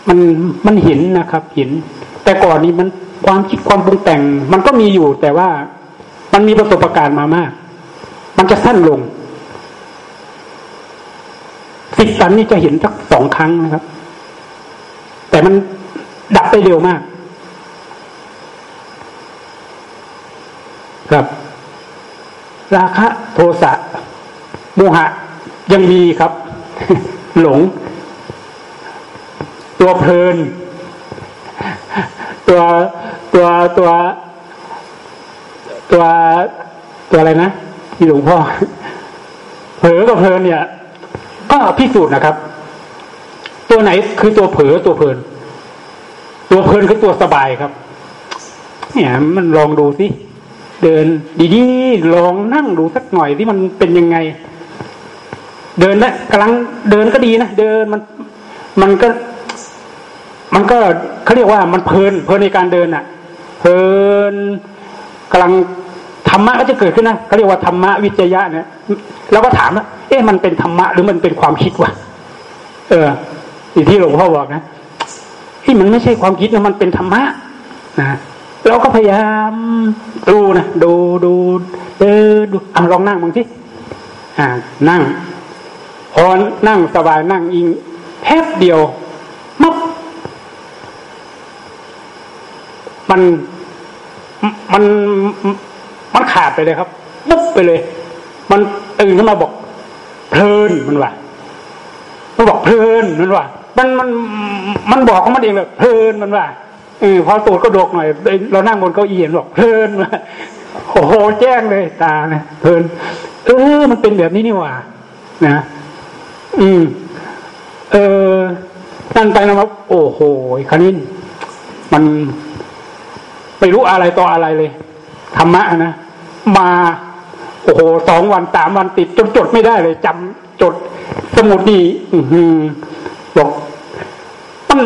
มันมันเห็นนะครับ เห็น แต่ก่อนนี้มันความคิดความปรุงแต่ง มันก็มีอยู่ แต่ว่ามันมีประสบการณ์มามาก มันจะสั้นลงสิบสันนี่จะเห็นสักสองครั้งนะครับ แต่มันดับไปเร็วมาก ครับ ราคะ โทสะโมหะยังมีครับ หลง ตัวเพลิน ตัวตัวตัว ตัวตัวอะไรนะที่หลวงพ่อเผลอกับเพลินเนี่ย ก็พิสูจน์นะครับ ตัวไหนคือตัวเผลอตัวเพลิน ตัวเพลินคือตัวสบายครับ เนี่ยมันลองดูสิเดินดีๆลองนั่งดูสักหน่อยที่มันเป็นยังไง เดินนะกำลังเดินก็ดีนะเดินมัน มันก็ มันก็เขาเรียกว่ามันเพลินเพลินในการเดินอะ เพลินกำลังธรรมะก็จะเกิดขึ้นนะเขาเรียกว่าธรรมะวิจยะเนี่ยเราก็ถามว่าเอ๊ะมันเป็นธรรมะหรือมันเป็นความคิดวะเอออย่างที่หลวงพ่อบอกนะที่มันไม่ใช่ความคิดนะมันเป็นธรรมะนะเราก็พยายามดูนะดูดูเออดูอลองนั่งบางทีอ่านั่งพอนั่งสบายนั่งอิงแป๊บเดียวมับ มันมันมันขาดไปเลยครับปุ๊บไปเลย มันตื่นขึ้นมาบอก เพลินมันว่ามันบอกเพลินมันว่ามันมันมันบอกของมันเองเลยเพลินมันว่าเออพอตูดก็ดกหน่อยเรานั่งบนเก้าอี้เห็นบอกเพลินมาโอ้โหแจ้งเลยตาเนี่ยเพลินเออมันเป็นแบบนี้นี่ว่านะอืม เออนั่นไปนะครับโอ้โหคันนี้มัน ไปรู้อะไรต่ออะไรเลยธรรมะนะมาโอ้โหสองวันสามวันติดจนจดไม่ได้เลยจำจดสมุดนี่อืมบอกมัน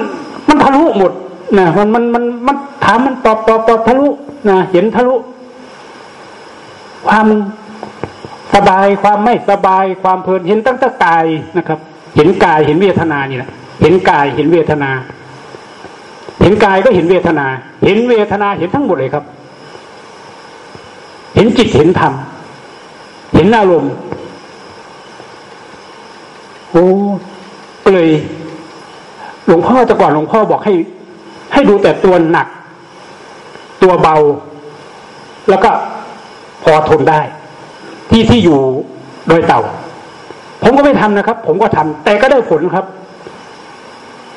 มันทะลุหมดนะมันมันมันมันถามมันตอบตอบตอบทะลุนะเห็นทะลุ ความสบายความไม่สบายความเพลินเห็นตั้งแต่กายนะครับ เห็นกายเห็นเวทนานี่แหละเห็นกายเห็นเวทนา เห็นกายก็เห็นเวทนา เห็นเวทนาเห็นทั้งหมดเลยครับ เห็นจิตเห็นธรรม เห็นอารมณ์โอ้เลยหลวงพ่อแต่ก่อนหลวงพ่อบอกให้ ให้ดูแต่ตัวหนัก ตัวเบา แล้วก็พอทนได้ ที่ที่อยู่โดยเต่า ผมก็ไม่ทำนะครับ ผมก็ทำแต่ก็ได้ผลครับ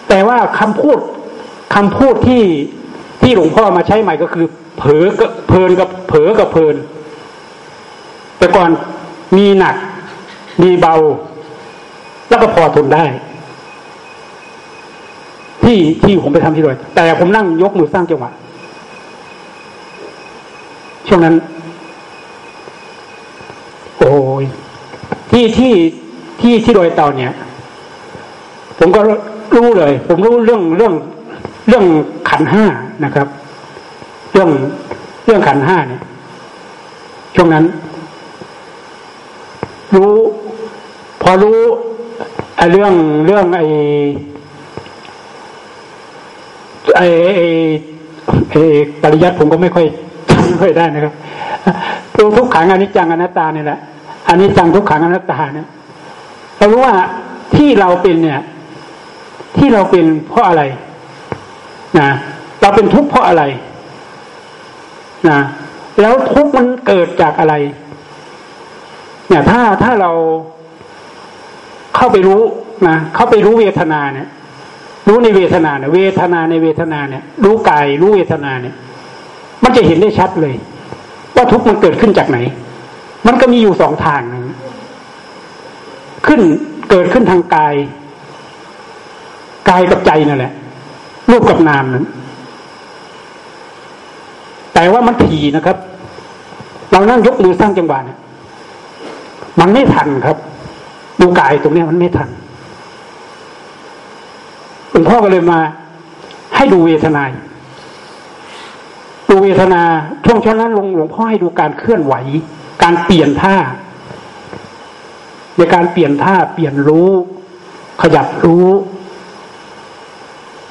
แต่ว่าคำพูด คำพูดที่ที่หลวงพ่อมาใช้ใหม่ก็คือ เผลอกับเพลินกับเผลอกับเพลิน แต่ก่อนมีหนัก มีเบา แล้วก็พอทนได้ ที่ที่ผมไปทำที่ดอยแต่ผมนั่งยกมือสร้างจังหวะช่วงนั้น โอ้ยที่ที่ที่ที่โดยเตาเนี่ย ผมก็รู้เลย ผมรู้เรื่องเรื่อง เรื่องขันห้านะครับ เรื่องเรื่องขันห้าเนี่ยช่วงนั้น รู้ พอรู้ไอ้เรื่องเรื่องไอ้ไอ้ไอ้ไอปริยัติผมก็ไม่ค่อยจำไม่ค่อยได้นะครับรู้ทุกขังอนิจจังอนัตตาเนี่ยแหละอันนี้จังทุกขังอนัตตาเนี่ยเรารู้ว่าที่เราเป็นเนี่ย ที่เราเป็นเพราะอะไร นะเราเป็นทุกข์เพราะอะไรนะแล้วทุกข์มันเกิดจากอะไร เนี่ย ถ้าถ้าเราเข้าไปรู้นะเข้าไปรู้เวทนาเนี่ย รู้ในเวทนาเนี่ย เวทนาในเวทนาเนี่ย รู้กายรู้เวทนาเนี่ย มันจะเห็นได้ชัดเลย ว่าทุกข์มันเกิดขึ้นจากไหน มันก็มีอยู่สองทางนะขึ้นเกิดขึ้นทางกาย กายกับใจนั่นแหละ รูปกับนามนั้นแต่ว่ามันถี่นะครับ เรานั่งยกมือสร้างจังหวะเนี่ยมันไม่ทันครับ ดูกายตรงนี้มันไม่ทันหลวงพ่อก็เลยมา ให้ดูเวทนาดูเวทนาช่วงช่วงนั้นหลวงหลวงพ่อให้ดูการเคลื่อนไหว การเปลี่ยนท่า ในการเปลี่ยนท่าเปลี่ยนรู้ ขยับรู้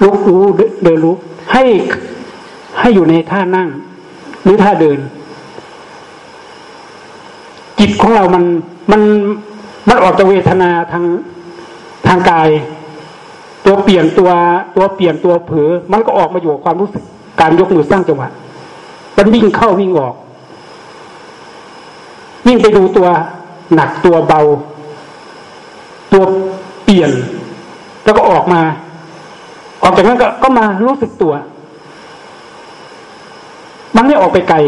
ลุกรู้เดินรู้ให้ให้อยู่ในท่านั่ง หรือท่าเดิน จิตของเรามันมันมันออกจากเวทนาทางทางกาย ตัวเปลี่ยนตัวตัวเปลี่ยนตัวเผลอมันก็ออกมาอยู่กับความรู้สึกการยกมือสร้างจังหวะมันวิ่งเข้าวิ่งออกวิ่งไปดูตัวหนักตัวเบา ตัวเปลี่ยน แล้วก็ออกมา ออกจากนั้นก็ก็มารู้สึกตัว มันไม่ออกไปไกล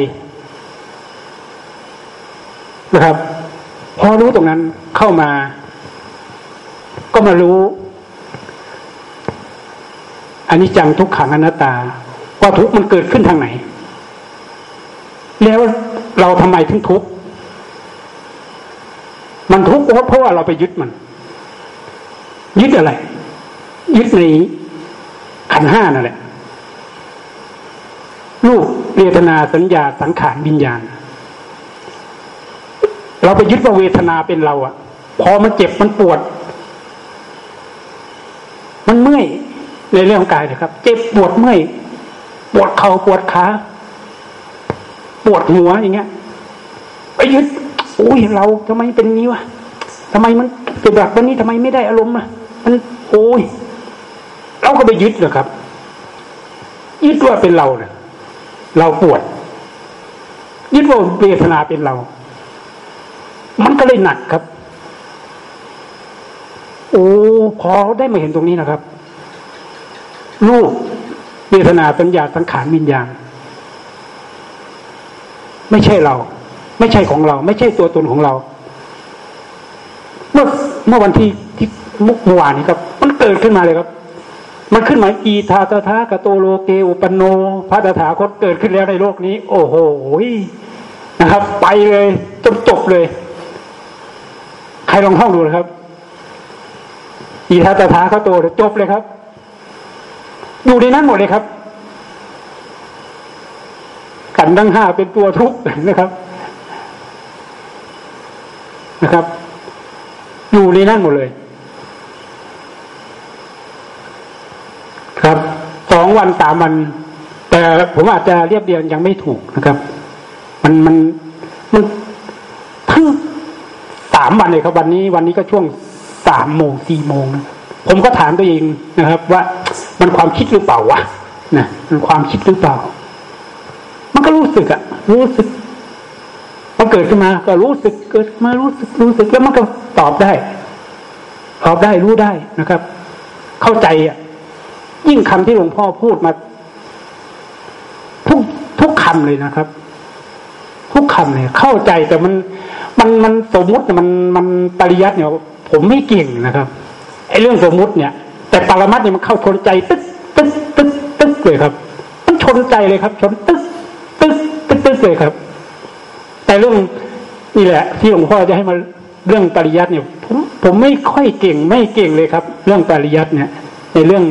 นะครับ พอรู้ตรงนั้นเข้ามา ก็มารู้อันนี้จังทุกขังอนัตตา ว่าทุกมันเกิดขึ้นทางไหน แล้วเราทำไมถึงทุกข์มันทุกข์เพราะว่าเราไปยึดมัน ยึดอะไร ยึดใน ขันห้านั่นแหละรูปเวทนาสัญญาสังขารวิญญาณ เราไปยึดว่าเวทนาเป็นเราอะพอมันเจ็บมันปวด มันเมื่อยในเรื่องกายนะครับ เจ็บปวดเมื่อยปวดเข่าปวดขาปวดหัวอย่างเงี้ยไปยึดโอ้ยเราทำไมเป็นนี้วะทำไมมันเป็นแบบวันนี้ทำไมไม่ได้อารมณ์อะมันโอ้ย เราก็ไปยึดเหรอครับ ยึดว่าเป็นเราเนี่ยเราปวด ยึดว่าเวทนาเป็นเรา มันก็เลยหนักครับ โอ้พอได้มาเห็นตรงนี้นะครับรูปเวทนาสัญญาสังขารวิญญาณไม่ใช่เรา ไม่ใช่ของเรา ไม่ใช่ตัวตนของเรา เมื่อเมื่อวันที่ที่มุกเมื่อวานนี้ครับ มันเกิดขึ้นมาเลยครับ มันขึ้นมาอีทาตถากโตโลเกอุปโนพระตถาคตเกิดขึ้นแล้วในโลกนี้ โอ้โหนะครับ ไปเลยจนจบเลย ใครลองท่องดูนะครับ อีทาตถาคโตจบเลยครับ อยู่ในนั้นหมดเลยครับขันทั้งห้าเป็นตัวทุกข์นะครับนะครับ อยู่ในนั้นหมดเลย ครับส องวันสามวัน แต่ผมอาจจะเรียบเรียงยังไม่ถูกนะครับ มันมันมันทั้งสามวันเลยครับ วันนี้วันนี้ก็ช่วงสามโมงสี่โมงผมก็ถามตัวเองนะครับ ว่ามันความคิดหรือเปล่าวะนะมันความคิดหรือเปล่า มันก็รู้สึกอะรู้สึกพอเกิดขึ้นมา ก็รู้สึกเกิดมารู้สึกรู้สึกแล้วมันก็ตอบได้ ตอบได้รู้ได้นะครับ เข้าใจอะ ยิ่งคำที่หลวงพ่อพูดมา ทุกทุกคำเลยนะครับ ทุกคำเลยเข้าใจแต่มันมันมันสมมุติมันมันปริยัติเนี่ยผมไม่เก่งนะครับไอ้เรื่องสมมุติเนี่ย แต่ปรมัตเนี่ยมันเข้าชนใจตึ๊กตึ๊กตึ๊กตึ๊กเลยครับ มันชนใจเลยครับ ชนตึ๊กตึ๊กตึ๊กตึ๊กเลยครับ แต่เรื่องนี่แหละ ที่หลวงพ่อจะให้มาเรื่องปริยัติเนี่ย ผมผมไม่ค่อยเก่งไม่เก่งเลยครับ เรื่องปริยัติเนี่ย ในเรื่อง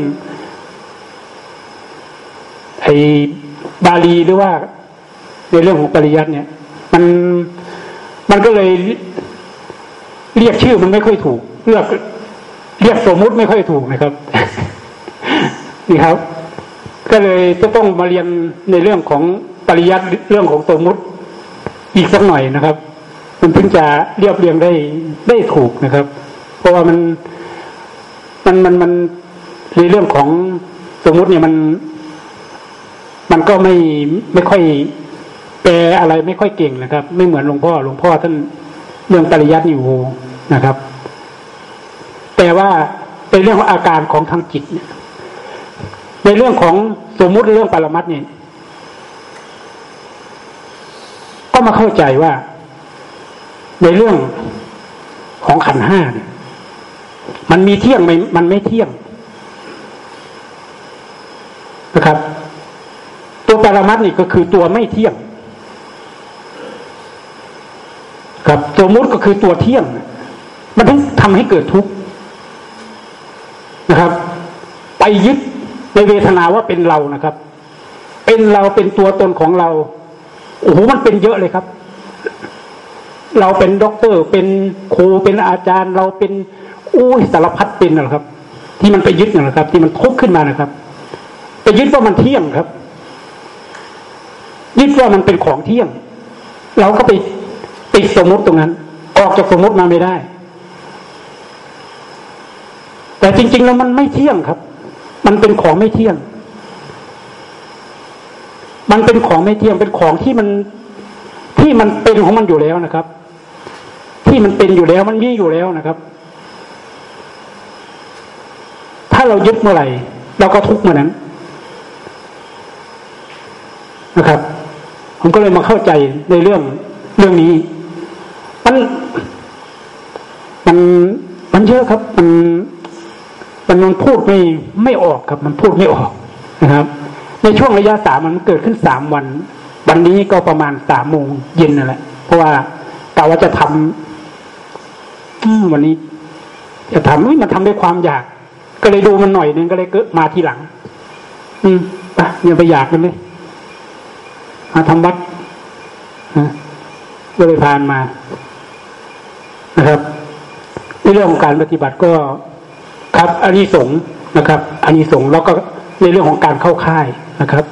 ไอ้บาลีหรือว่าในเรื่องของปริยัติเนี่ย มันมันก็เลยเรียกชื่อมันไม่ค่อยถูกเรียกเรียกสมมุติไม่ค่อยถูกนะครับนี่ครับ ก็เลยจะต้องมาเรียนในเรื่องของปริยัติเรื่องของสมมุติอีกสักหน่อยนะครับ มันถึงจะเรียบเรียงได้ได้ถูกนะครับ เพราะว่ามันมันมันมันในเรื่องของสมมุติเนี่ยมัน มันก็ไม่ไม่ค่อยแปลอะไรไม่ค่อยเก่งนะครับ ไม่เหมือนหลวงพ่อหลวงพ่อท่านเรื่องปริยัติอยู่นะครับ แต่ว่าเป็นเรื่องของอาการของทางจิตเนี่ยในเรื่องของสมมุติเรื่องปรมัตเนี่ยก็มาเข้าใจว่า ในเรื่องของขันห้าเนี่ยมันมีเที่ยงไหมมันไม่เที่ยงนะครับ ตัวปรมัตนี่ก็คือตัวไม่เที่ยง ครับสมมุตก็คือตัวเที่ยง มันถึงทำให้เกิดทุกข์นะครับ ไปยึดในเวทนาว่าเป็นเรานะครับ เป็นเราเป็นตัวตนของเราโอ้โหมันเป็นเยอะเลยครับ เราเป็นด็อกเตอร์ เป็นครูเป็นอาจารย์ เราเป็นอุ้ยสารพัดเป็นนะครับ ที่มันไปยึดนะครับ ที่มันทุกข์ขึ้นมานะครับ ไปยึดว่ามันเที่ยงครับ ยึดว่ามันเป็นของเที่ยง เราก็ไปติดสมมติตรงนั้น ออกจากสมมติมาไม่ได้ แต่จริง ๆ แล้วมันไม่เที่ยงครับ มันเป็นของไม่เที่ยง มันเป็นของไม่เที่ยงเป็นของที่มันที่มันเป็นของมันอยู่แล้วนะครับ ที่มันเป็นอยู่แล้วมันมีอยู่แล้วนะครับ ถ้าเรายึดเมื่อไหร่ เราก็ทุกเมื่อนั้นนะครับ ผมก็เลยมาเข้าใจในเรื่องเรื่องนี้ มันมันมันเยอะครับ มันมันมันพูดไม่ไม่ออกครับ มันพูดไม่ออกนะครับ ในช่วงระยะสามมันเกิดขึ้นสามวัน วันนี้ก็ประมาณสามโมงเย็นนั่นแหละ เพราะว่ากะว่าจะทำวันนี้ จะทำม่มาทำด้วยความอยาก ก็เลยดูมันหน่อยนึงก็เลยเกิดมาทีหลัง อืมไปอย่าไปอยากมันเลย มาทำวัดก็เลยผ่านมานะครับในเรื่องของการปฏิบัติก็ครับอันนี้สงนะครับอันนี้สงแล้วก็ในเรื่องของการเข้าค่ายนะครับ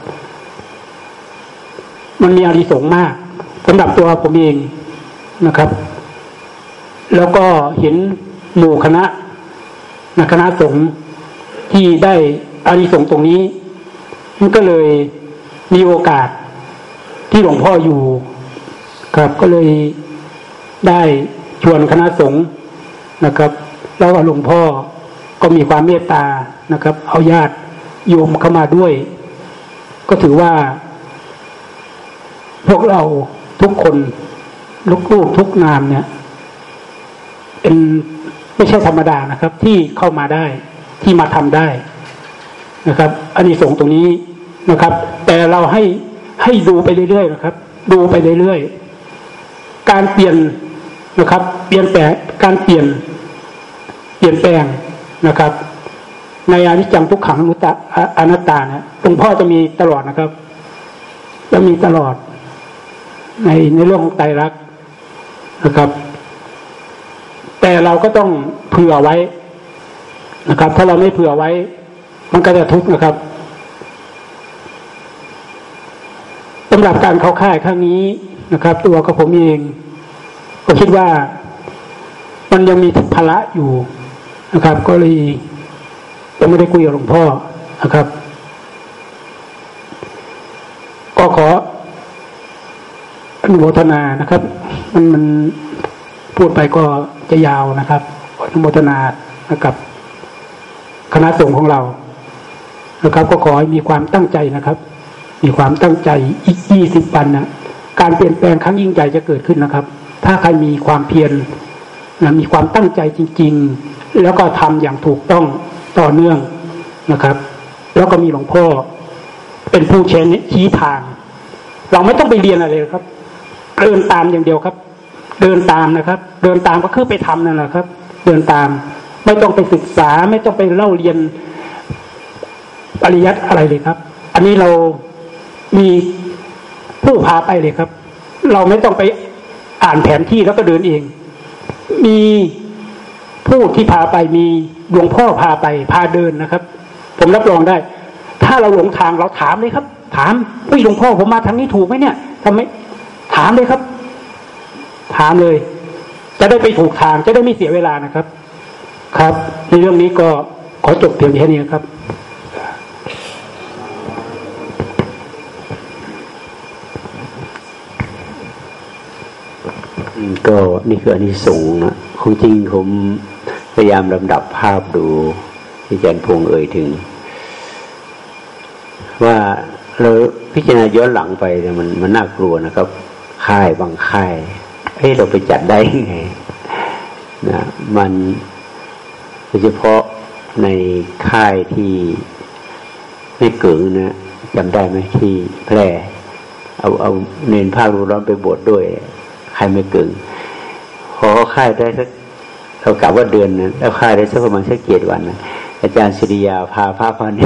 มันมีอานิสงส์มากสำหรับตัวผมเองนะครับ แล้วก็เห็นหมู่คณะนะคณะสงฆ์ที่ได้อานิสงส์ตรงนี้มันก็เลยมีโอกาส ที่หลวงพ่ออยู่ครับก็เลยได้ชวนคณะสงฆ์นะครับ แล้วก็หลวงพ่อก็มีความเมตตานะครับ เอาญาติโยมเข้ามาด้วย ก็ถือว่า พวกเราทุกคนลูกลูกทุกนามเนี่ย เป็นไม่ใช่ธรรมดานะครับ ที่เข้ามาได้ที่มาทำได้นะครับอันนี้สงตรงนี้นะครับ แต่เราให้ ให้ดูไปเรื่อยๆนะครับ ดูไปเรื่อยๆการเปลี่ยนนะครับ เปลี่ยนแปลงการเปลี่ยน เปลี่ยนแปลงนะครับ ในอนิจจังทุกขังอนุตตาอนัตตานี่ยหลวงพ่อจะมีตลอดนะครับ จะมีตลอด ในในเรื่องของไตรลักษณ์นะครับ แต่เราก็ต้องเผื่อไว้นะครับ ถ้าเราไม่เผื่อไว้ มันก็จะทุกข์นะครับ สำหรับการเข้าค่ายครั้งนี้นะครับ ตัวกับผมเอง ก็คิดว่ามันยังมีภาระอยู่นะครับ ก็เลยยังไม่ได้คุยกับหลวงพ่อนะครับ ก็ขออนุโมทนานะครับ มันมันพูดไปก็จะยาวนะครับอนุโมทนานะครับคณะสงฆ์ของเรานะครับ ก็ขอให้มีความตั้งใจนะครับ มีความตั้งใจอีกยี่สิบวันนะการเปลี่ยนแปลงครั้งยิ่งใหญ่จะเกิดขึ้นนะครับ ถ้าใครมีความเพียรนะมีความตั้งใจจริง ๆ แล้วก็ทำอย่างถูกต้องต่อเนื่องนะครับ แล้วก็มีหลวงพ่อเป็นผู้เชนชี้ทาง เราไม่ต้องไปเรียนอะไรเลยครับเดินตามอย่างเดียวครับ เดินตามนะครับ เดินตามก็คือไปทำนั่นแหละครับ เดินตาม ไม่ต้องไปศึกษา ไม่ต้องไปเล่าเรียนปริยัติอะไรเลยครับ อันนี้เรา มีผู้พาไปเลยครับ เราไม่ต้องไปอ่านแผนที่แล้วก็เดินเอง มีผู้ที่พาไปมีหลวงพ่อพาไป พาเดินนะครับ ผมรับรองได้ ถ้าเราหลงทางเราถามเลยครับ ถามพี่หลวงพ่อผมมาทางนี้ถูกไหมเนี่ยทำไมถามเลยครับ ถามเลย จะได้ไปถูกทางจะได้ไม่เสียเวลานะครับ ครับ ในเรื่องนี้ก็ขอจบเพียงแค่นี้ครับ ก็นี่คืออันนี้สงนะของจริงผมพยายามลำดับภาพดูที่อาจารย์พงเอ่ยถึง ว่าเราพิจารณาย้อนหลังไปเนี่ยมันมันน่ากลัวนะครับ ค่ายบางค่ายเฮ้ยเราไปจัดได้ไงนะมันโดยเฉพาะในค่ายที่ไม่เกิงนะจำได้ไหมที่แพร่เอาเอาเน้นภาครูร้อนไปบวชดด้วย ใครไม่เกิง อเขาค่ายได้สักเขากลับว่าเดือนนะแล้วค่ายได้สักประมาณสักเจ็ดวันนะอาจารย์ศิริยาพาพระพันธ์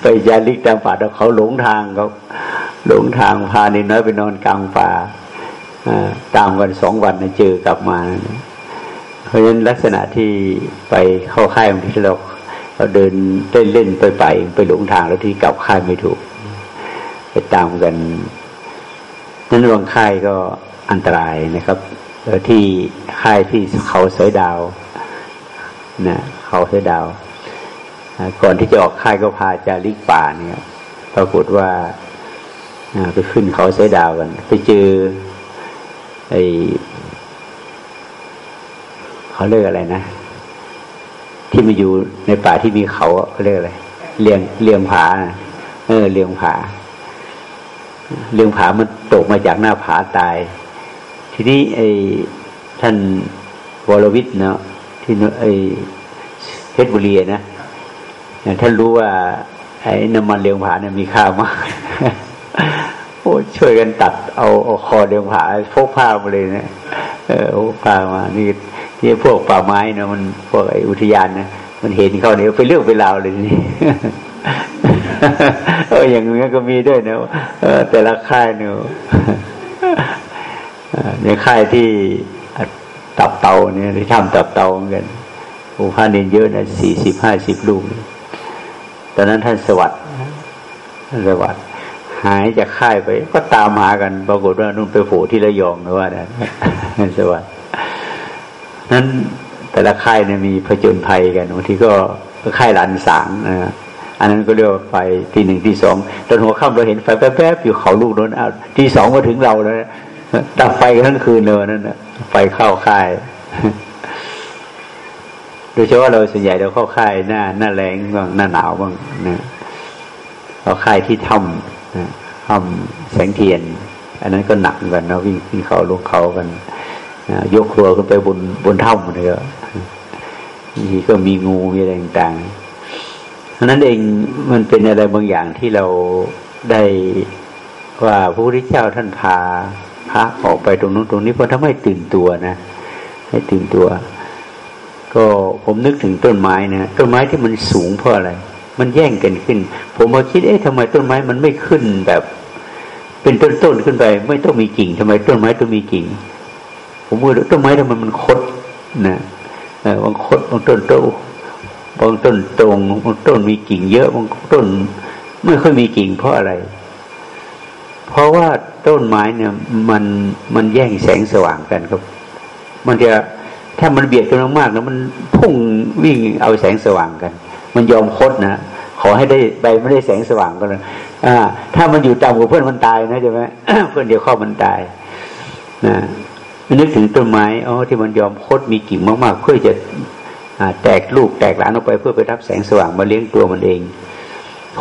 ไปยาลิกตามป่าแล้วเขาหลงทางเขาหลงทางพาในน้อยไปนอนกลางป่าตามกันสองวันนะเจอกลับมานะเพราะฉะนั้นลักษณะที่ไปเข้าค่ายบางทีเราเราเดินเล่นเล่นไปไปไปหลงทางแล้วที่กลับค่ายไม่ถูก ไปตามกันนั้นบางค่ายก็อันตรายนะครับ ที่ค่ายที่เขาเสยดาวนะเขาเสยดาว ก่อนที่จะออกค่ายก็พาจาริกป่าเนี่ยปรากฏว่าไปขึ้นเขาเสยดาวกันไปเจอไอเขาเรียกอะไรนะ ที่มาอยู่ในป่าที่มีเขาเขาเรียกอะไรเลียงเลียงผาเออเลียงผาเลียงผามันตกมาจากหน้าผาตาย ทีนี้ไอ้ท่านวรวิทย์เนาะที่ไอ้เพชรบุรีนะท่านรู้ว่าไอ้น้ำมันเลี้ยงผาเนี่ยมีค่ามากโอ้ช่วยกันตัดเอาเอาคอเลี้ยงผาพกผ้ามาเลยนะเออพกผ้ามานี่ที่พวกป่าไม้นะมันพวกไอ้อุทยานนะมันเห็นเขาเนี่ยไปเลือกไปลาวเลยนี่เอออย่างนี้ยก็มีด้วยเนาะแต่ละค่ายเนาะ ในค่ายที่ตับเตาเนี่ยที่ทำตับเตาเหมือนกันโอ้พระเนนเยอะนะสี่สิบห้าสิบลูกตอนนั้นท่านสวัสดิ์ท่านสวัสดิ์หายจากค่ายไป ก็ตามหากัน ปรากฏว่านุ่นไปโผล่ที่ระยองนะว่านะท่านสวัสดิ์นั้นแต่ละค่ายเนี่ยมีผจญภัยกันบางทีก็ค่ายหลันสางนะอันนั้นก็เรียกว่าไฟที่หนึ่งที่สองตอนหัวค่ำเราเห็นไฟแป๊บๆอยู่เขาลูกนั้นที่สองมาถึงเราแล้ว ดับไฟทั้งคืนเลยนั่นนะไฟเข้าค่าย โดยเฉพาะเราส่วนใหญ่เราเข้าค่ายหน้า หน้าแรงบ้างหน้าหนาวบ้างนะเข้าค่ายที่ถ้ำถ้ำแสงเทียน อันนั้นก็หนักกันนะวิ่งขึ้นเขาลงเขากันยกครัวขึ้นไปบนบนถ้ำเลยก็มีก็มีงูมีอะไรต่างๆเพราะนั้นเองมันเป็นอะไรบางอย่างที่เราได้ว่าพระพุทธเจ้าท่านพา พระออกไปตรงนู้นตรงนี้เพราะถ้าไม่ตื่นตัวนะ ให้ตื่นตัว ก็ผมนึกถึงต้นไม้นะต้นไม้ที่มันสูงเพราะอะไร มันแย่งกันขึ้น ผมมาคิดเอ๊ะทำไมต้นไม้มันไม่ขึ้นแบบ เป็นต้นๆขึ้นไป ไม่ต้องมีกิ่งทำไมต้นไม้ต้องมีกิ่ง ผมว่าต้นไม้ทำไมมันคดนะบางคดบางต้นโตบางต้นตรงบางต้นมีกิ่งเยอะบางต้นไม่ค่อยมีกิ่งเพราะอะไร เพราะว่าต้นไม้เนี่ยมันมันแย่งแสงสว่างกันครับ มันจะถ้ามันเบียดกันมากๆนะมันพุ่งวิ่งเอาแสงสว่างกัน มันยอมคดนะขอให้ได้ใบไม่ได้แสงสว่างก็เลยอ่าถ้ามันอยู่ต่ำกว่าเพื่อนมันตายนะใช่ไหมเพื่อนเดียวข้อมันตายนะนึกถึงต้นไม้อ๋อที่มันยอมคดมีกิ่งมาก ๆ เพื่อจะแตกลูกแตกหลานออกไปเพื่อไปรับแสงสว่างมาเลี้ยงตัวมันเอง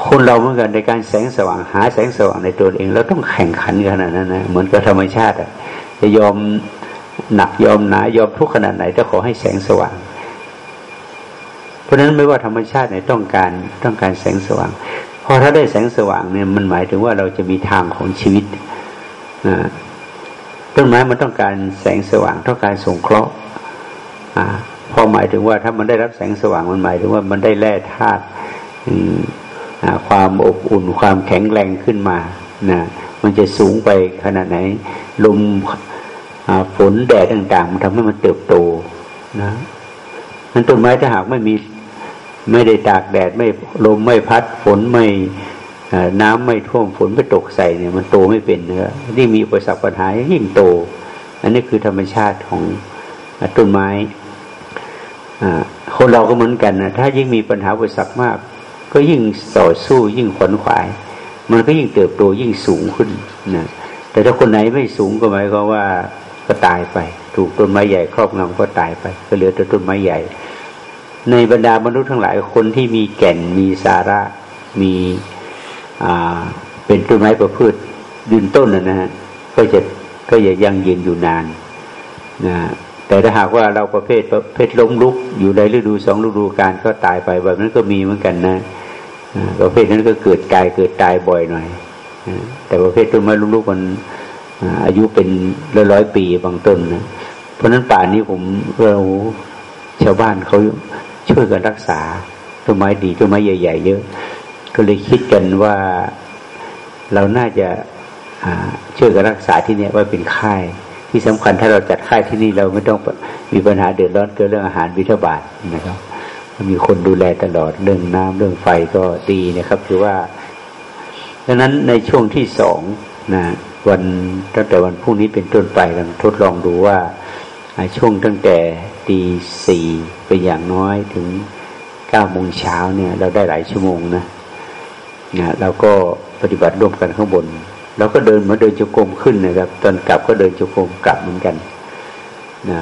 คนเราเหมือนกันในการแสงสว่างหาแสงสว่างในตัวเองเราต้องแข่งขันขนาดนั้นนะเหมือนกับธรรมชาติอะจะยอมหนักยอมหนายอมทุกขนาดไหนถ้าขอให้แสงสว่าง เพราะฉะนั้นไม่ว่าธรรมชาติไหนต้องการต้องการแสงสว่างพอถ้าได้แสงสว่างเนี่ยมันหมายถึงว่าเราจะมีทางของชีวิตต้นไม้มันต้องการแสงสว่างต้องการสงเคราะห์พอหมายถึงว่าถ้ามันได้รับแสงสว่างมันหมายถึงว่ามันได้แร่ธาตุ ความอบอุ่นความแข็งแรงขึ้นมานะมันจะสูงไปขนาดไหน ลมฝนแดดต่างๆมันทำให้มันเติบโตนะมันต้นไม้ถ้าหากไม่มีไม่ได้ตากแดดไม่ลมไม่พัดฝนไม่น้ำไม่ท่วมฝนไม่ตกใส่เนี่ยมันโตไม่เป็นเนื้อที่มีอุปสรรคปัญหายิ่งโต อันนี้คือธรรมชาติของต้นไม้คนเราก็เหมือนกันนะถ้ายิ่งมีปัญหาอุปสรรคมาก ก็ยิ่งต่อสู้ยิ่งขวนขวาย มันก็ยิ่งเติบโตยิ่งสูงขึ้นนะแต่ถ้าคนไหนไม่สูงก็หมายความว่าก็ตายไป ถูกต้นไม้ใหญ่ครอบงำก็ตายไป ก็เหลือแต่ต้นไม้ใหญ่ ในบรรดามนุษย์ทั้งหลายคนที่มีแก่นมีสาระมีเป็นต้นไม้ประพืชยืนต้นนะฮะก็จะก็จะยังยืนอยู่นานนะแต่ถ้าหากว่าเราประเภทประเภทล้มลุกอยู่ในฤดูสองฤดูการก็ตายไปแบบนั้นก็มีเหมือนกันนะ ประเภทนั้นก็เกิดกายเกิดตายบ่อยหน่อยแต่ประเภทต้นไม้ล้มลุกมันอายุเป็นร้อยร้อยปีบางต้นนะเพราะนั้นป่านี้ผมเราชาวบ้านเขาช่วยกันรักษาต้นไม้ดีต้นไม้ใหญ่ ๆ เยอะ ก็เลยคิดกันว่าเราน่าจะช่วยกันรักษาที่นี่ว่าเป็นค่าย ที่สำคัญถ้าเราจัดค่ายที่นี่เราไม่ต้องมีปัญหาเดือดร้อนเกิดเรื่องอาหารวิทบาทนะครับ มีคนดูแลตลอดเรื่องน้ำเรื่องไฟก็ดีนะครับคือว่าดังนั้นในช่วงที่สองนะวันตั้งแต่วันพรุ่งนี้เป็นต้นไปเราทดลองดูว่าช่วงตั้งแต่ตีสี่เป็นอย่างน้อยถึงเก้าโมงเช้าเนี่ย เราได้หลายชั่วโมงนะนะเราก็ปฏิบัติร่วมกันข้างบนเราก็เดินมาเดินจงกรมขึ้นนะครับ ตอนกลับก็เดินจงกรมกลับเหมือนกันนะ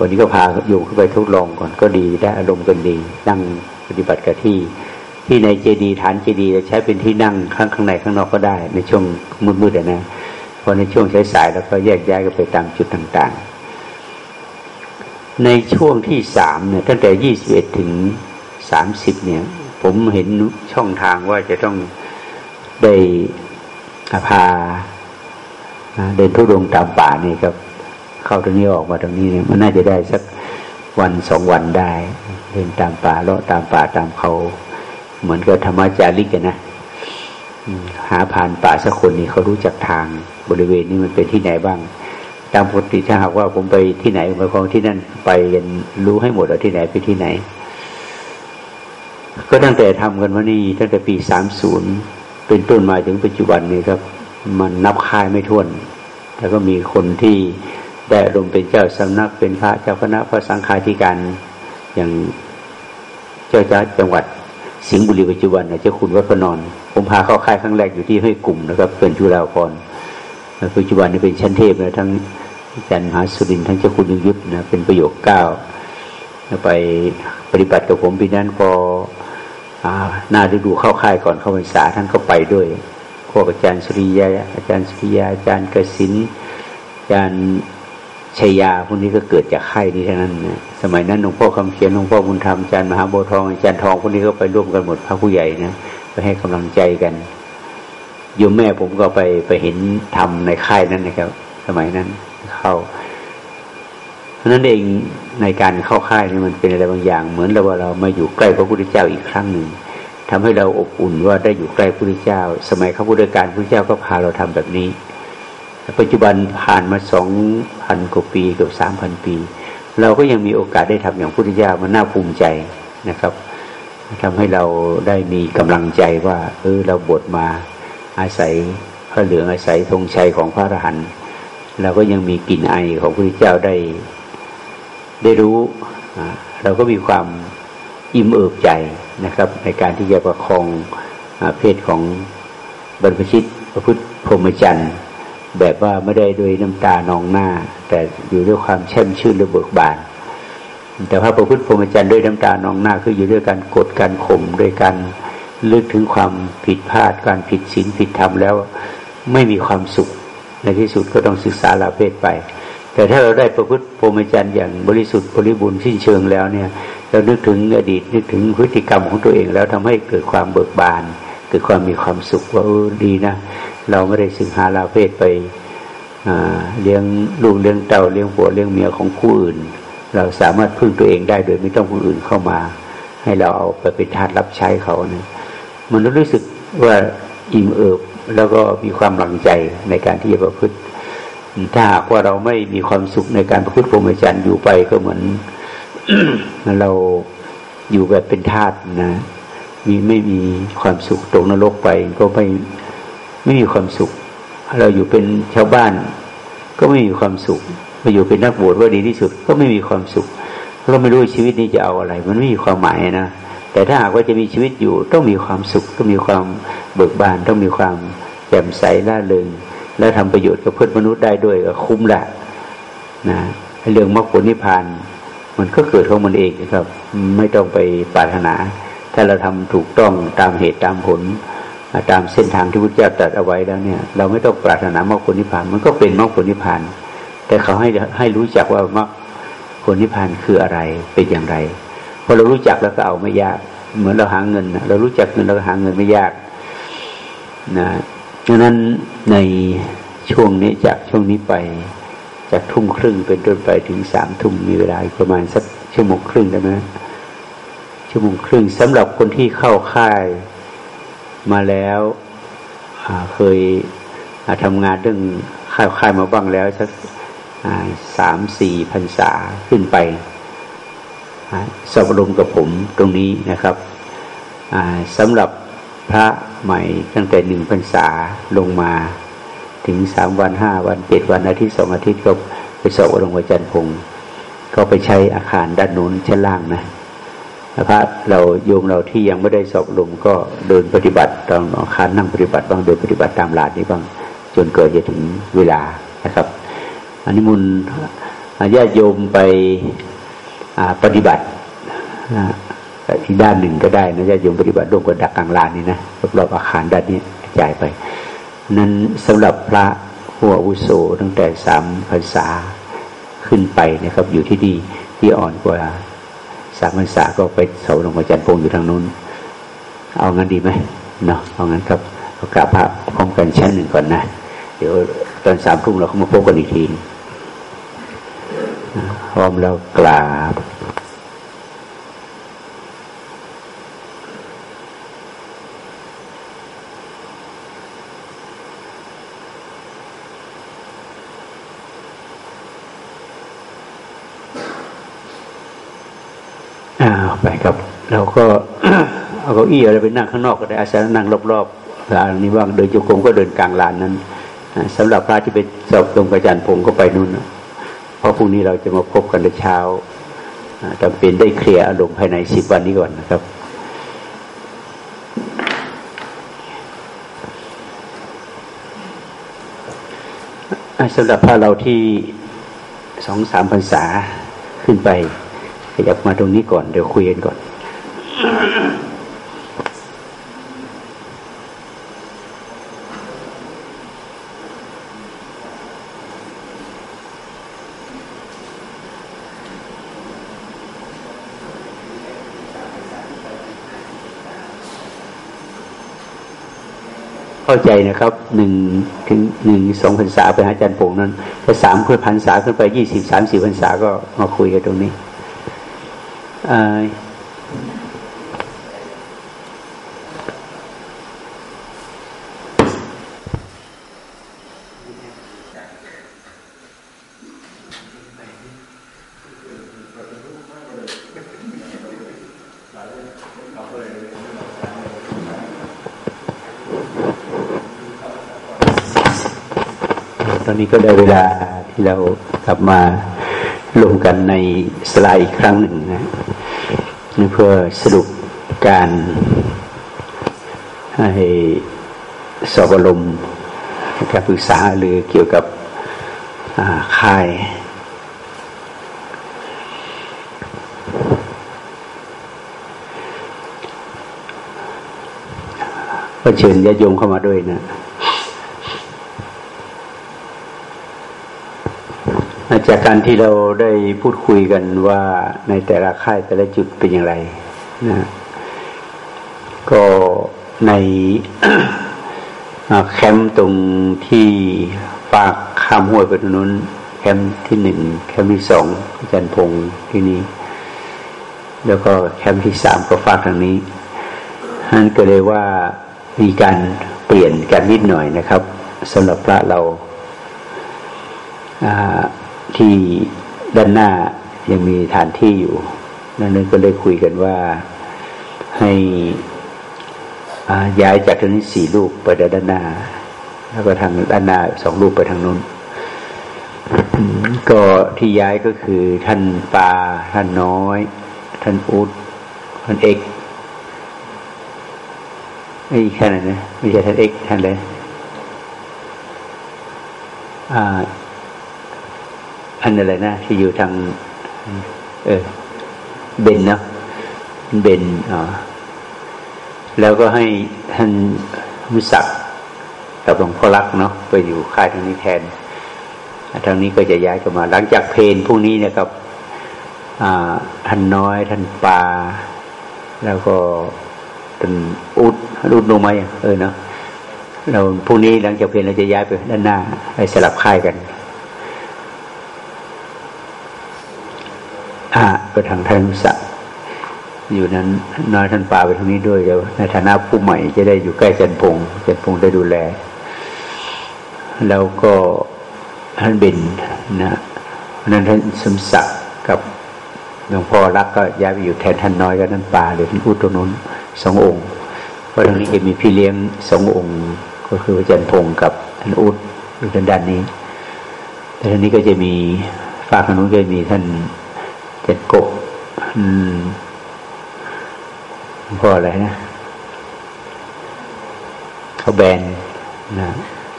วันนี้ก็พาโยมขึ้นไปทดลองก่อนก็ดีได้อารมณ์กันดีนั่งปฏิบัติกับที่ที่ในเจดีฐานเจดีจะใช้เป็นที่นั่งข้างข้างในข้างนอกก็ได้ ในช่วงมืดๆนะพอในช่วงสายๆแล้วก็แยกย้ายกันไปตามจุดต่าง ๆ ในช่วงที่สามเนี่ยตั้งแต่ยี่สิบเอ็ดถึงสามสิบเนี่ย ผมเห็นช่องทางว่าจะต้องได้พาเดินทุดงตามป่านี่ครับ เข้าตรงนี้ออกมาตรงนี้เนี่ยมันน่าจะได้สักวันสองวันได้เดินตามป่าเลาะตามป่าตามเขา เหมือนกับธรรมจาริกนะหาผ่านป่าสักคนนี่เขารู้จักทางบริเวณนี้มันเป็นที่ไหนบ้าง ตามปกติถ้าหากว่าผมไปที่ไหนไปของที่นั่นไปกันรู้ให้หมดว่าที่ไหนไปที่ไหน ก็ตั้งแต่ทำกันมานี่ตั้งแต่ปีสามศูนย์เป็นต้นมาถึงปัจจุบันนี้ครับ มันนับค่ายไม่ถ้วน แล้วก็มีคนที่ ได้รมเป็นเจ้าสำนักเป็นพระเจ้าคณะพระสังฆาธิการอย่างเจ้าจ้าจังหวัดสิงห์บุรีปัจจุบันเจ้าคุณวัดพนอน ผมพาเข้าค่ายครั้งแรกอยู่ที่ห้วยกลุ่มนะครับเป็นจุฬาภรณ์ปัจจุบันนี้เป็นชั้นเทพนะทั้งจันมหาสุรินทั้งเจ้าคุณยุยุทธนะเป็นประโยคเก้าไปปฏิบัติกับผมปีนั้นพอหน้าฤดูเข้าค่ายก่อนเข้าพรรษาท่านก็ไปด้วยพวกอาจารย์สุริยาอาจารย์สุริยาอาจารย์กสินอาจารย์ ชยาพวกนี้ก็เกิดจากค่ายนี้ทั้งนั้นนะสมัยนั้นหลวงพ่อคำเขียนหลวงพ่อบุญธรรมอาจารย์มหาโบทองอาจารย์ทองพวกนี้ก็ไปร่วมกันหมดพระผู้ใหญ่นะไปให้กำลังใจกันโยมแม่ผมก็ไปไปเห็นทำในค่ายนั้นนะครับ สมัยนั้นเข้าเพราะนั้นเองในการเข้าค่ายนี่มันเป็นอะไรบางอย่าง เหมือนเราว่าเรามาอยู่ใกล้พระพุทธเจ้าอีกครั้งหนึ่งทำให้เราอบอุ่นว่าได้อยู่ใกล้พระพุทธเจ้า สมัยข้าพุทธการพระพุทธเจ้าก็พาเราทำแบบนี้ ปัจจุบันผ่านมาสองพันกว่าปีเกือบสามพันปี เราก็ยังมีโอกาสได้ทำอย่างพุทธเจ้ามันน่าภูมิใจนะครับทำให้เราได้มีกำลังใจว่าเออเราบวชมาอาศัยพระเหลืองอาศัยธงชัยของพระอรหันต์เราก็ยังมีกลิ่นไอของพระพุทธเจ้าได้ได้รู้เราก็มีความอิ่มเอิบใจนะครับ ในการที่จะประคองเพศของบรรพชิตพระพุทธพรหมจรรย์ แบบว่าไม่ได้ด้วยน้ำตานองหน้า แต่อยู่ด้วยความแช่มชื่นและเบิกบาน แต่ว่าประพฤติพรหมจรรย์ด้วยน้ำตานองหน้า คืออยู่ด้วยการกดการข่มด้วยการลึกถึงความผิดพลาดการผิดศีลผิดธรรมแล้วไม่มีความสุข ในที่สุดก็ต้องศึกษาลาเพศไป แต่ถ้าเราได้ประพฤติพรหมจรรย์อย่างบริสุทธิ์บริบูรณ์สิ้นเชิงแล้วเนี่ยเรานึกถึงอดีตนึกถึงพฤติกรรมของตัวเองแล้วทำให้เกิดความเบิกบาน เกิดความมีความสุขว่าเออดีนะ เราไม่ได้สึงหาลาเพศไปเลี้ยงลูกเลี้ยงเต่าเลี้ยงผัวเลี้ยงเมียของผู้อื่น เราสามารถพึ่งตัวเองได้โดยไม่ต้องคนอื่นเข้ามา ให้เราเอาไปเป็นทาสรับใช้เขาเนี่ยมันรู้สึกว่าอิ่มเอิบแล้วก็มีความหลังใจในการที่จะประพฤติ ถ้าหากว่าเราไม่มีความสุขในการประพฤติพรหมจรรย์อยู่ไปก็เหมือนเราอยู่แบบเป็นทาสนะ มีไม่มีความสุขตกนรกไปก็ไม่ ไม่มีความสุข เราอยู่เป็นชาวบ้าน ก็ไม่มีความสุขมาอยู่เป็นนักบวชว่าดีที่สุด ก็ไม่มีความสุขเราไม่รู้ชีวิตนี้จะเอาอะไร มันไม่มีความหมายนะแต่ถ้าหากว่าจะมีชีวิตอยู่ ต้องมีความสุขต้องมีความเบิกบาน ต้องมีความแจ่มใสล่าเริงและทำประโยชน์กับเพื่อนมนุษย์ได้ด้วยก็คุ้มละนะเรื่องมรรคผลนิพพานมันก็เกิดของมันเองนะครับ ไม่ต้องไปปรารถนา ถ้าเราทำถูกต้องตามเหตุตามผล ตามเส้นทางที่พระเจ้าตรัสเอาไว้แล้วเนี่ย เราไม่ต้องปรารถนามรรคผลนิพพานมันก็เป็นมรรคผลนิพพาน แต่เขาให้ให้รู้จักว่ามรรคผลนิพพานคืออะไรเป็นอย่างไรพอเรารู้จักแล้วก็เอาไม่ยาก เหมือนเราหาเงิน เรารู้จักเงินเราหาเงินไม่ยากนะดังนั้นในช่วงนี้จากช่วงนี้ไปจากทุ่มครึ่งเป็นต้นไปถึงสามทุ่มมีเวลาประมาณสักชั่วโมงครึ่งได้ไหมชั่วโมงครึ่งสำหรับคนที่เข้าค่าย มาแล้วเคยทำงานเรื่องค่ายค่ายมาบ้างแล้วสักสามสี่พรรษาขึ้นไปสอบรมกับผมตรงนี้นะครับสำหรับพระใหม่ตั้งแต่หนึ่งพรรษาลงมาถึงสามวันห้าวันเจ็ดวันอาทิตย์สองอาทิตย์ก็ไปสอบรมอาจารย์พงศ์ก็ไปใช้อาคารด้านนู้นชั้นล่างนะ พระเราโยมเราที่ยังไม่ได้สอบรมก็เดินปฏิบัติตามอาคารนั่งปฏิบัติบ้างเดินปฏิบัติตามหลาดนี้บ้างจนเกิดจะถึงเวลานะครับอันนี้มุนญาติโยมไปปฏิบัติอีกด้านหนึ่งก็ได้นะญาติโยมปฏิบัติร่วมกับดักกลางลานนี่นะรอบอาคารด้านนี้จ่ายไป นั้นสำหรับพระหัวอุโสตั้งแต่สามภาษาขึ้นไปนะครับ อยู่ที่ดีที่อ่อนกว่า สามพรรษาก็ไปเสาหลวงพ่อจันทร์พงอยู่ทางนู้น เอางั้นดีไหมเนาะเอางั้นครับเรากราบพระพร้อมกันชั้นหนึ่งก่อนนะ เดี๋ยวตอนสามทุ่มเราเข้ามาพบกันอีกทีพร้อมแล้วกราบ ไปครับเราก็เอาเก้าอี้อะไรไปนั่งข้างนอกก็ได้อาศัยนั่งรอบๆลานนี้บ้างเดินจุกงก็เดินกลางลานนั้นสำหรับพระที่ไปสอบตรงกระจานพงก็ไปนู่นเพราะพรุ่งนี้เราจะมาพบกันในเช้าจำเป็นได้เคลียร์อารมณ์ภายในสิบวันนี้ก่อนนะครับสำหรับพระเราที่สองสามพรรษาขึ้นไป ขยับมาตรงนี้ก่อนเดี๋ยวคุยกันก่อน เข้าใจนะครับหนึ่งถึงหนึ่งสองพรรษาไปหาอาจารย์ปงนั้นถ้าสามเพื่อพรรษาขึ้นไปยี่สิบสามสี่พรรษาก็มาคุยกันตรงนี้ ตอนนี้ก็ได้เวลาที่เรากลับมาลงกันในสไลด์อีกครั้งหนึ่งนะ เพื่อสรุปการให้สอบรมการปรึกษาหรือเกี่ยวกับค่าย ก็เชิญญาติโยมเข้ามาด้วยนะจากการที่เราได้พูดคุยกันว่า ในแต่ละค่ายแต่ละจุดเป็นอย่างไรนะก็ในแคมป์ตรงที่ฟากข้ามห้วยไปตรงนู้นแคมป์ที่หนึ่งแคมป์ที่สองจันพงที่นี้ แล้วก็แคมป์ที่สามก็ฝากทางนี้นั่นก็เลยว่ามีการเปลี่ยนกันนิดหน่อยนะครับสำหรับพระเราที่ด้านหน้า ยังมีฐานที่อยู่นั่นนึงก็เลยคุยกันว่าให้ย้ายจากทางนี้สี่ลูกไปด้านหน้า แล้วก็ทางด้านหน้าสองลูกไปทางนู้น ก็ที่ย้ายก็คือท่านปาท่านน้อย ท่านอุดท่านเอกไม่แค่นั้นนะไม่ใช่ท่านเอกท่านเลยอ่าอันอะไรนะที่อยู่ทาง เออ เบนเนาะเบนอ๋อแล้วก็ให้ท่านมุสักกับหลวงพ่อรักเนาะไปอยู่ค่ายทางนี้แทนทางนี้ก็จะย้ายกันมา หลังจากเพนพวกนี้นะครับท่านน้อยท่านปา แล้วก็ท่านอุดอุดลงมาเออเนาะเราพรุ่งนี้หลังจากเพลเราจะย้ายไปด้านหน้าไปสลับค่ายกัน อ่า ไปทางท่านสักอยู่นั้นน้อยท่านป่าไปทางนี้ด้วยเดี๋ยวในฐานะผู้ใหม่จะได้อยู่ใกล้จันพงจันพงได้ดูแล แล้วก็ท่านบินนะนั้นท่านสมศักดิ์กับหลวงพ่อรักก็ย้ายไปอยู่แทนท่านน้อยกับท่านป่าหรือท่านอุตนนสององค์ เพราะทางนี้จะมีพี่เลี้ยงสององค์ ก็คืออาจารย์พงกับท่านอุตอยู่ทางด้านนี้ แต่ทางนี้ก็จะมีฝากทางนู้นก็มีท่าน เจ็ดกบ อืมพ่ออะไรนะเขาแบนนะ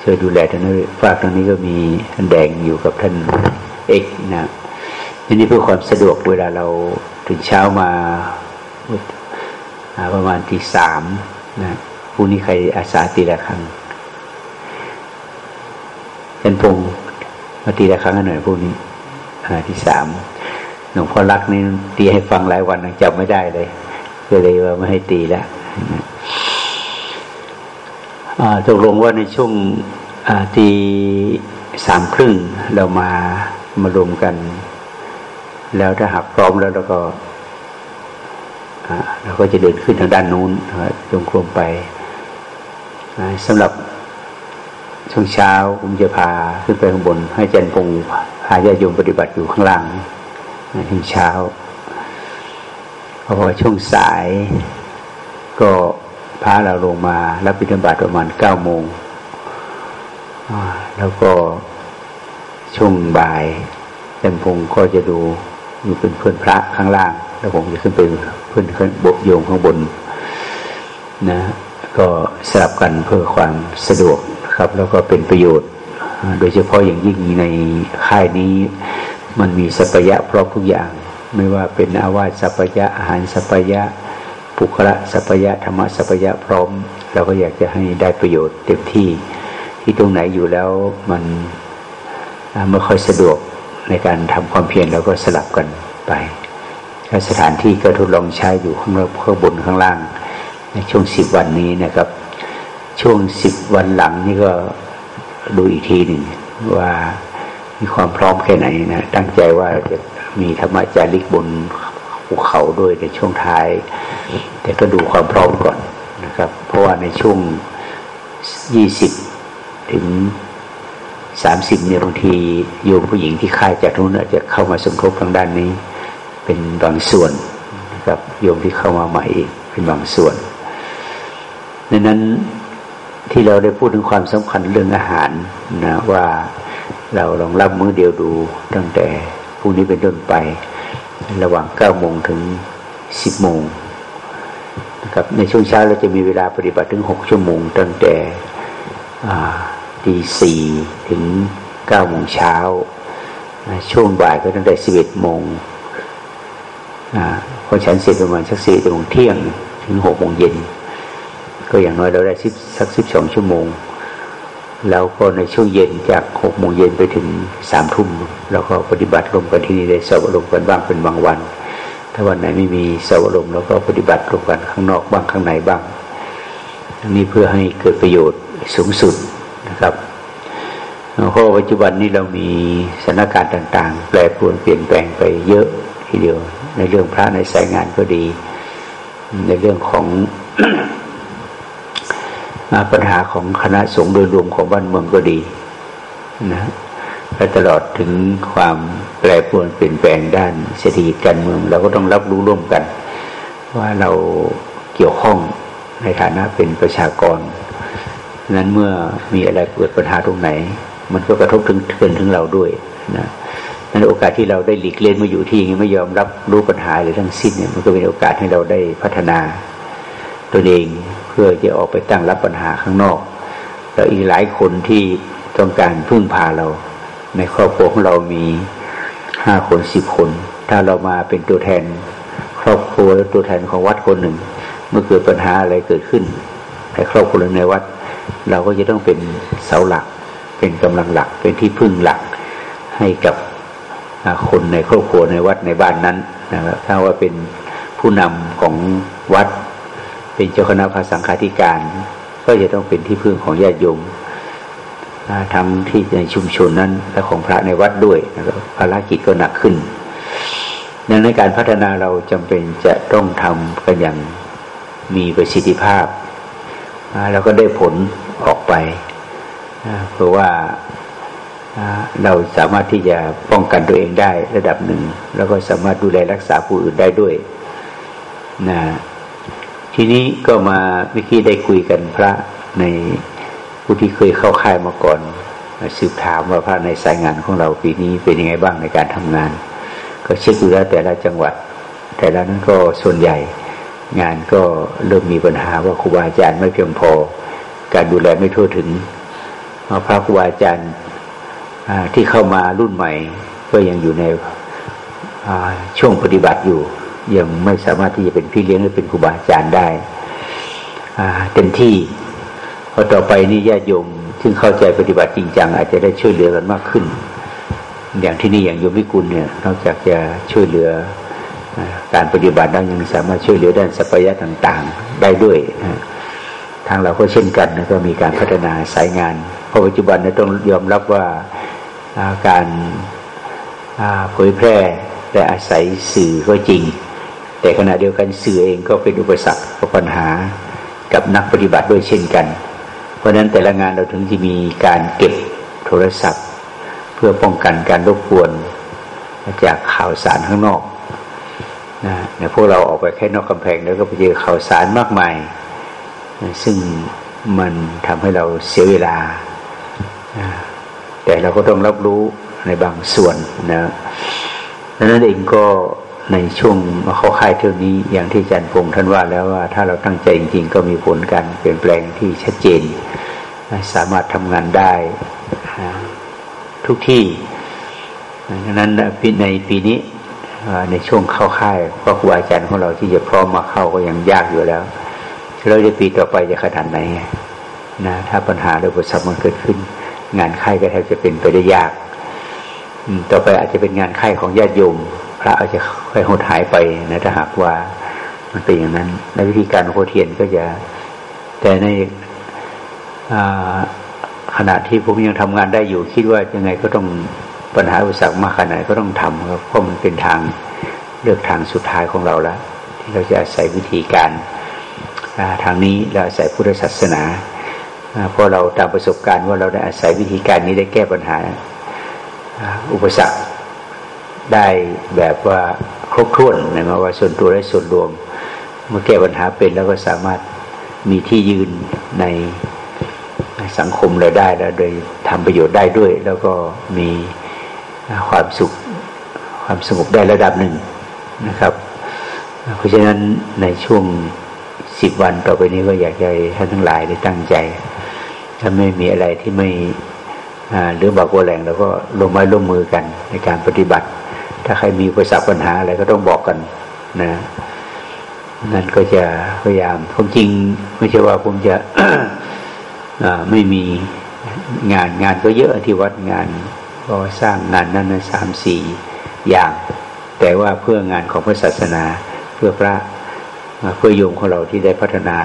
ช่วยดูแลทางนี้ฝากทางนี้ก็มีท่านแดงอยู่กับท่านเอกนะทีนี้เพื่อความสะดวกเวลาเราถึงเช้ามาประมาณที่สามนะพรุ่งนี้ใครอาสาตีละครั้งเป็นพงมาตีละครั้งกันหน่อยพวกนี้ที่สาม หลวงพ่อรักนี่ตีให้ฟังหลายวันจำไม่ได้เลยก็เลยว่าไม่ให้ตีแล้วตกลงว่าในช่วงตีสามครึ่งเรามามารวมกัน แล้วถ้าหากพร้อมแล้วเราก็เราก็จะเดินขึ้นทางด้านนู้นจงกรมไปสำหรับช่วงเช้าผมจะพาขึ้นไปข้างบน ให้เจนพงพาญาโยมปฏิบัติอยู่ข้างล่าง ช่วงเช้าพอช่วงสายก็พาเราลงมารับบิณฑบาตประมาณเก้าโมงแล้วก็ช่วงบ่ายจันพงก็จะดูอยู่เป็นเพื่อนพระข้างล่าง แล้วผมจะขึ้นไปเพื่อนขึ้นบกโยงข้างบนนะ ก็สลับกันเพื่อความสะดวกครับ แล้วก็เป็นประโยชน์ โดยเฉพาะอย่างยิ่งในค่ายนี้ มันมีสัพยะพร้อมทุกอย่าง ไม่ว่าเป็นอาวาสสัพยะอาหารสัพยะปุคละสัพยะธรรมสัพยะพร้อม เราก็อยากจะให้ได้ประโยชน์เต็มที่ที่ตรงไหนอยู่แล้วมันไม่ค่อยสะดวกในการทำความเพียรเราก็สลับกันไปสถานที่ก็ทดลองใช้อยู่ข้างข้างบนข้างล่าง ในช่วงสิบวันนี้นะครับ ช่วงสิบวันหลังนี่ก็ดูอีกทีหนึ่งว่า มีความพร้อมแค่ไหนนะตั้งใจว่าจะมีธรรมจาริกบนภูเขาด้วยในช่วงท้าย แต่ก็ดูความพร้อมก่อนนะครับ เพราะว่าในช่วงยี่สิบถึงสามสิบเนี่ยบางทีโยมผู้หญิงที่ค่ายจากนู้นอาจจะเข้ามาสมทบทางด้านนี้ เป็นบางส่วนนะครับโยมที่เข้ามาใหม่อีกเป็นบางส่วนดังนั้นที่เราได้พูดถึงความสำคัญเรื่องอาหารนะว่า เราลองรับมื้อเดียวดูตั้งแต่พรุ่งนี้เป็นต้นไป ระหว่างเก้าโมงถึงสิบโมงนะครับในช่วงเช้าเราจะมีเวลาปฏิบัติถึงหกชั่วโมง ตั้งแต่ตีสี่ถึงเก้าโมงเช้า ช่วงบ่ายก็ตั้งแต่สิบเอ็ดโมงพอฉันเสร็จประมาณสักสี่โมงเที่ยงถึงหกโมงเย็น ก็อย่างน้อยเราได้สักสิบสองชั่วโมง แล้วก็ในช่วงเย็นจากหกโมงเย็นไปถึงสามทุ่มเราก็ปฏิบัติรวมกันที่นี่ได้สอบรมกันบ้างเป็นบางวัน ถ้าวันไหนไม่มีสอบรมเราก็ปฏิบัติรวมกันข้างนอกบ้างข้างในบ้างนี้เพื่อให้เกิดประโยชน์สูงสุดนะครับเพราะปัจจุบันนี้เรามีสถานการณ์ต่าง ๆ แปรปรวนเปลี่ยนแปลงไปเยอะทีเดียว ในเรื่องพระในสายงานก็ดี ในเรื่องของ ปัญหาของคณะสงฆ์โดยรวมของบ้านเมืองก็ดีนะและตลอดถึงความแปรปรวนเปลี่ยนแปลงด้านเศรษฐกิจการเมืองเราก็ต้องรับรู้ร่วมกัน ว่าเราเกี่ยวข้องในฐานะเป็นประชากร นั้นเมื่อมีอะไรเกิดปัญหาตรงไหน มันก็กระทบถึงเกินถึงเราด้วยนะนั้นโอกาสที่เราได้หลีกเล่นมาอยู่ที่นี้ไม่ยอมรับรู้ปัญหาเลยทั้งสิ้นเนี่ยมันก็เป็นโอกาสให้เราได้พัฒนาตัวเอง พื่อจะออกไปตั้งรับปัญหาข้างนอก แล้วอีกหลายคนที่ต้องการพึ่งพาเรา ในครอบครัวของเรามีห้าคนสิบคน ถ้าเรามาเป็นตัวแทน ครอบครัวตัวแทนของวัดคนหนึ่ง เมื่อเกิดปัญหาอะไรเกิดขึ้นในครอบครัวในวัด เราก็จะต้องเป็นเสาหลัก เป็นกำลังหลัก เป็นที่พึ่งหลักให้กับคนในครอบครัวในวัดในบ้านนั้นนะครับถ้าว่าเป็นผู้นำของวัด เป็นเจ้าคณะภาสังฆาธิการ ก็จะต้องเป็นที่พึ่งของญาติโยมทั้งที่ในชุมชนนั้น และของพระในวัดด้วยนะครับภารกิจก็หนักขึ้น ดังนั้นการพัฒนาเราจำเป็นจะต้องทำกันอย่างมีประสิทธิภาพแล้วก็ได้ผลออกไปเพราะว่าเราสามารถที่จะป้องกันตัวเองได้ระดับหนึ่ง แล้วก็สามารถดูแลรักษาผู้อื่นได้ด้วยนะ ทีนี้ก็มาเมื่อกี้ได้คุยกันพระในผู้ที่เคยเข้าค่ายมาก่อนสืบถามว่าพระในสายงานของเราปีนี้เป็นยังไงบ้างในการทำงาน ก็เช็คดูแล้วแต่ละจังหวัด แต่ละนั้นก็ส่วนใหญ่งานก็เริ่มมีปัญหาว่าครูบาอาจารย์ไม่เพียงพอ การดูแลไม่ทั่วถึงพระครูบาอาจารย์ที่เข้ามารุ่นใหม่ ก็ยังอยู่ในช่วงปฏิบัติอยู่ ยังไม่สามารถที่จะเป็นพี่เลี้ยงหรือเป็นครูบาอาจารย์ได้เต็มที่พอต่อไปนี่ญาติโยมซึ่งเข้าใจปฏิบัติจริงจังอาจจะได้ช่วยเหลือกันมากขึ้น อย่างที่นี่อย่างโยมพิกุลเนี่ยนอกจากจะช่วยเหลือการปฏิบัติแล้วยังสามารถช่วยเหลือด้านสัพยะต่าง ๆ ได้ด้วยทางเราก็เช่นกันนะก็มีการพัฒนาสายงานเพราะปัจจุบันเนี่ยต้องยอมรับว่าการเผยแพร่และอาศัยสื่อก็จริง แต่ขณะเดียวกันสื่อเองก็เป็นอุปสรรคปัญหากับนักปฏิบัติด้วยเช่นกัน เพราะฉะนั้นแต่ละงานเราถึงจะมีการเก็บโทรศัพท์ เพื่อป้องกันการรบกวนจากข่าวสารข้างนอกนะพวกเราออกไปแค่นอกกำแพงแล้วก็ไปเจอข่าวสารมากมายนะซึ่งมันทำให้เราเสียเวลานะแต่เราก็ต้องรับรู้ในบางส่วนนะดังนั้นเองก็ ในช่วงเข้าค่ายเท่านี้อย่างที่อาจารย์พงศ์ท่านว่าแล้วว่าถ้าเราตั้งใจจริง ๆ ก็มีผลการเปลี่ยนแปลงที่ชัดเจน สามารถทำงานได้ทุกที่ดังนั้นในปีนี้ในช่วงเข้าค่ายก็ครูอาจารย์ของเราที่จะพร้อมมาเข้าก็ยังยากอยู่แล้วเราจะปีต่อไปจะขนาดไหนนะถ้าปัญหาหรืออุปสรรคมันเกิดขึ้น งานค่ายก็แทบจะเป็นไปได้ยาก ต่อไปอาจจะเป็นงานค่ายของญาติโยม พระอาจจะค่อยหดหายไปนะถ้าหากว่ามันเป็นอย่างนั้นในวิธีการโคเทียนก็จะ แต่ในขณะที่ผมยังทำงานได้อยู่ คิดว่ายังไงก็ต้องปัญหาอุปสรรคมากขนาดก็ต้องทำครับเพราะมันเป็นทางเลือกทางสุดท้ายของเราแล้ว ที่เราจะใส่วิธีการทางนี้เราใส่พุทธศาสนาเพราะเราตามประสบการณ์ว่าเราได้อาศัยวิธีการนี้ได้แก้ปัญหาอุปสรรค ได้แบบว่าครบถ้วนนะมาว่าส่วนตัวและส่วนรวม เมื่อแก้ปัญหาเป็นแล้วก็สามารถมีที่ยืนในสังคมเราได้แล้วโดยทำประโยชน์ได้ด้วย แล้วก็มีความสุขความสงบได้ระดับหนึ่งนะครับ เพราะฉะนั้นในช่วงสิบวันต่อไปนี้ก็อยากให้ท่านทั้งหลายได้ตั้งใจ ถ้าไม่มีอะไรที่ไม่หรือบอกว่าแรงแล้วก็ลงไม้ลงมือกันในการปฏิบัติ ถ้าใครมีประสบปัญหาอะไรก็ต้องบอกกันนะนั่นก็จะพยายามผมจริงไม่ใช่ว่าผมจะไม่มีงานงานก็เยอะที่วัดงานก็สร้างงานนั้นสามสี่อย่าง แต่ว่าเพื่องานของพระศาสนาเพื่อพระเพื่อโยมของเราที่ได้พัฒนา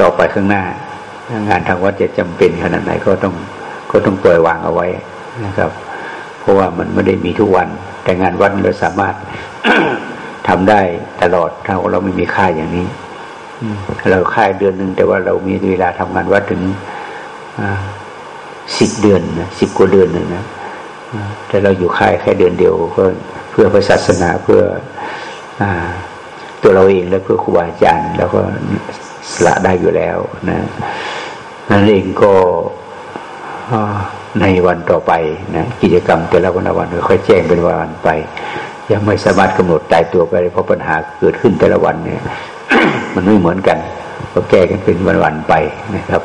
ต่อไปข้างหน้า งานทางวัดจะจำเป็นขนาดไหนก็ต้องก็ต้องปล่อยวางเอาไว้นะครับ เพราะว่ามันไม่ได้มีทุกวัน แต่งานวัดเราสามารถทำได้ตลอดถ้าเราไม่มีค่าอย่างนี้เราค่ายเดือนหนึ่งแต่ว่าเรามีเวลาทำงานวัดถึงสิบเดือนนะสิบกว่าเดือนหนึ่งนะแต่เราอยู่ค่ายแค่เดือนเดียวก็เพื่อพระศาสนาเพื่ออตัวเราเองและเพื่อครูบาอาจารย์แล้วก็สละได้อยู่แล้วนะนั่นเองก็ ในวันต่อไปนะกิจกรรมแต่ละวันวันค่อยแจ้งเป็นวันไป ยังไม่สามารถกำหนดตายตัวไปเพราะปัญหาเกิดขึ้นแต่ละวันเนี่ย มันไม่เหมือนกันก็แก้กันเป็นวันวันไปนะครับ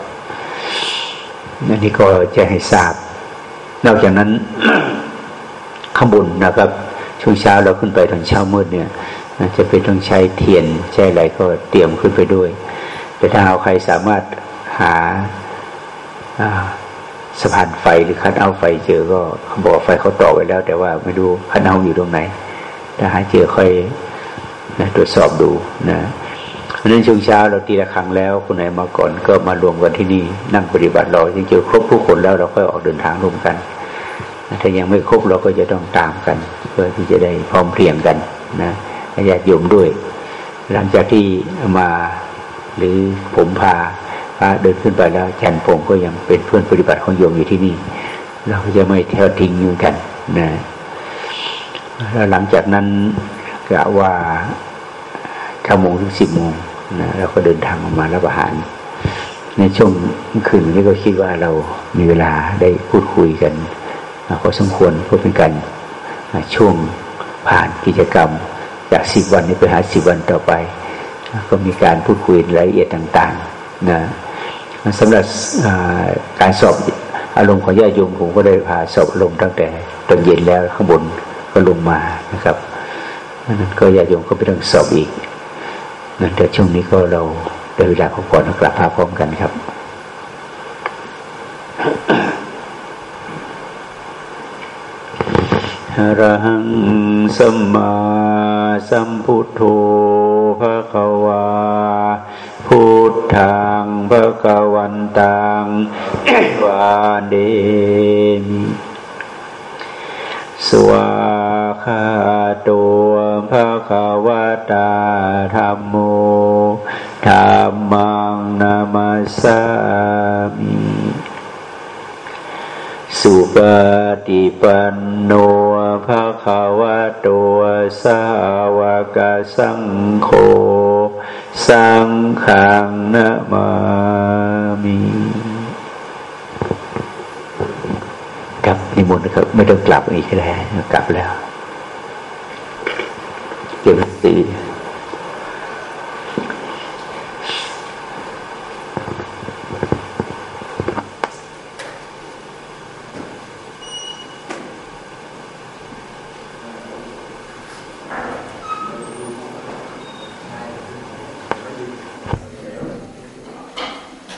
อันนี้ก็จะให้ทราบ นอกจากนั้นข้างบนนะครับ ช่วงเช้าเราขึ้นไปตอนเช้ามืดเนี่ยจะเป็นต้องใช้เทียนใช้อะไรก็เตรียมขึ้นไปด้วย แต่ถ้าเอาใครสามารถหา สะพานไฟหรือคันเอาไฟเจอก็เขาบอกไฟเขาต่อไว้แล้ว แต่ว่าไม่รู้คันเอาอยู่ตรงไหน ถ้าหาเจอค่อยนะตรวจสอบดูนะเพราะนั้นช่วงเช้าเราตีละครั้งแล้วคนไหนมาก่อนก็มารวมกันที่นี่นั่งปฏิบัติเราจริงๆครบทุกคนแล้วเราค่อยออกเดินทางร่วมกัน ถ้ายังไม่ครบเราก็จะต้องตามกัน เพื่อที่จะได้พร้อมเพรียงกันนะญาติโยมด้วย หลังจากที่มาหรือผมพา พาเดินขึ้นไปแล้วจันพงก็ยังเป็นเพื่อนปฏิบัติของโยมอยู่ที่นี่ เราจะไม่เทวทิ้งกันนะแล้วหลังจากนั้นกะว่าเก้าโมงถึงสิบโมงนะเราก็เดินทางออกมารับอาหาร ในช่วงคืนนี้ก็คิดว่าเรามีเวลาได้พูดคุยกันพอสมควรเพื่อเป็นการช่วงผ่านกิจกรรม จากสิบวันนี้ไปหาสิบวันต่อไป ก็มีการพูดคุยรายละเอียดต่าง ๆ นะสำหรับการสอบอารมณ์ของญาติโยมผมก็ได้พาสอบอารมณ์ตั้งแต่ตอนเย็นแล้วข้างบนก็ลงมานะครับนั้นก็ญาติโยมก็ไปต้องสอบอีกนั่นแต่ช่วงนี้ก็เราได้เวลาพักผ่อนกลับพาพร้อมกันครับอรหังสัมมาสัมพุทโธภะคะวาพุ ทังภะคะวันตังวาเดมสวาคาโตภะคะวตาธรรมโมธรรมังนามาสามิสุปฏิปันโนภะคะวะโตสาวกสังโฆ สังขังนามามีกลับนิมนต์นะครับ ไม่ต้องกลับอีกแล้วกลับแล้วเก็บสี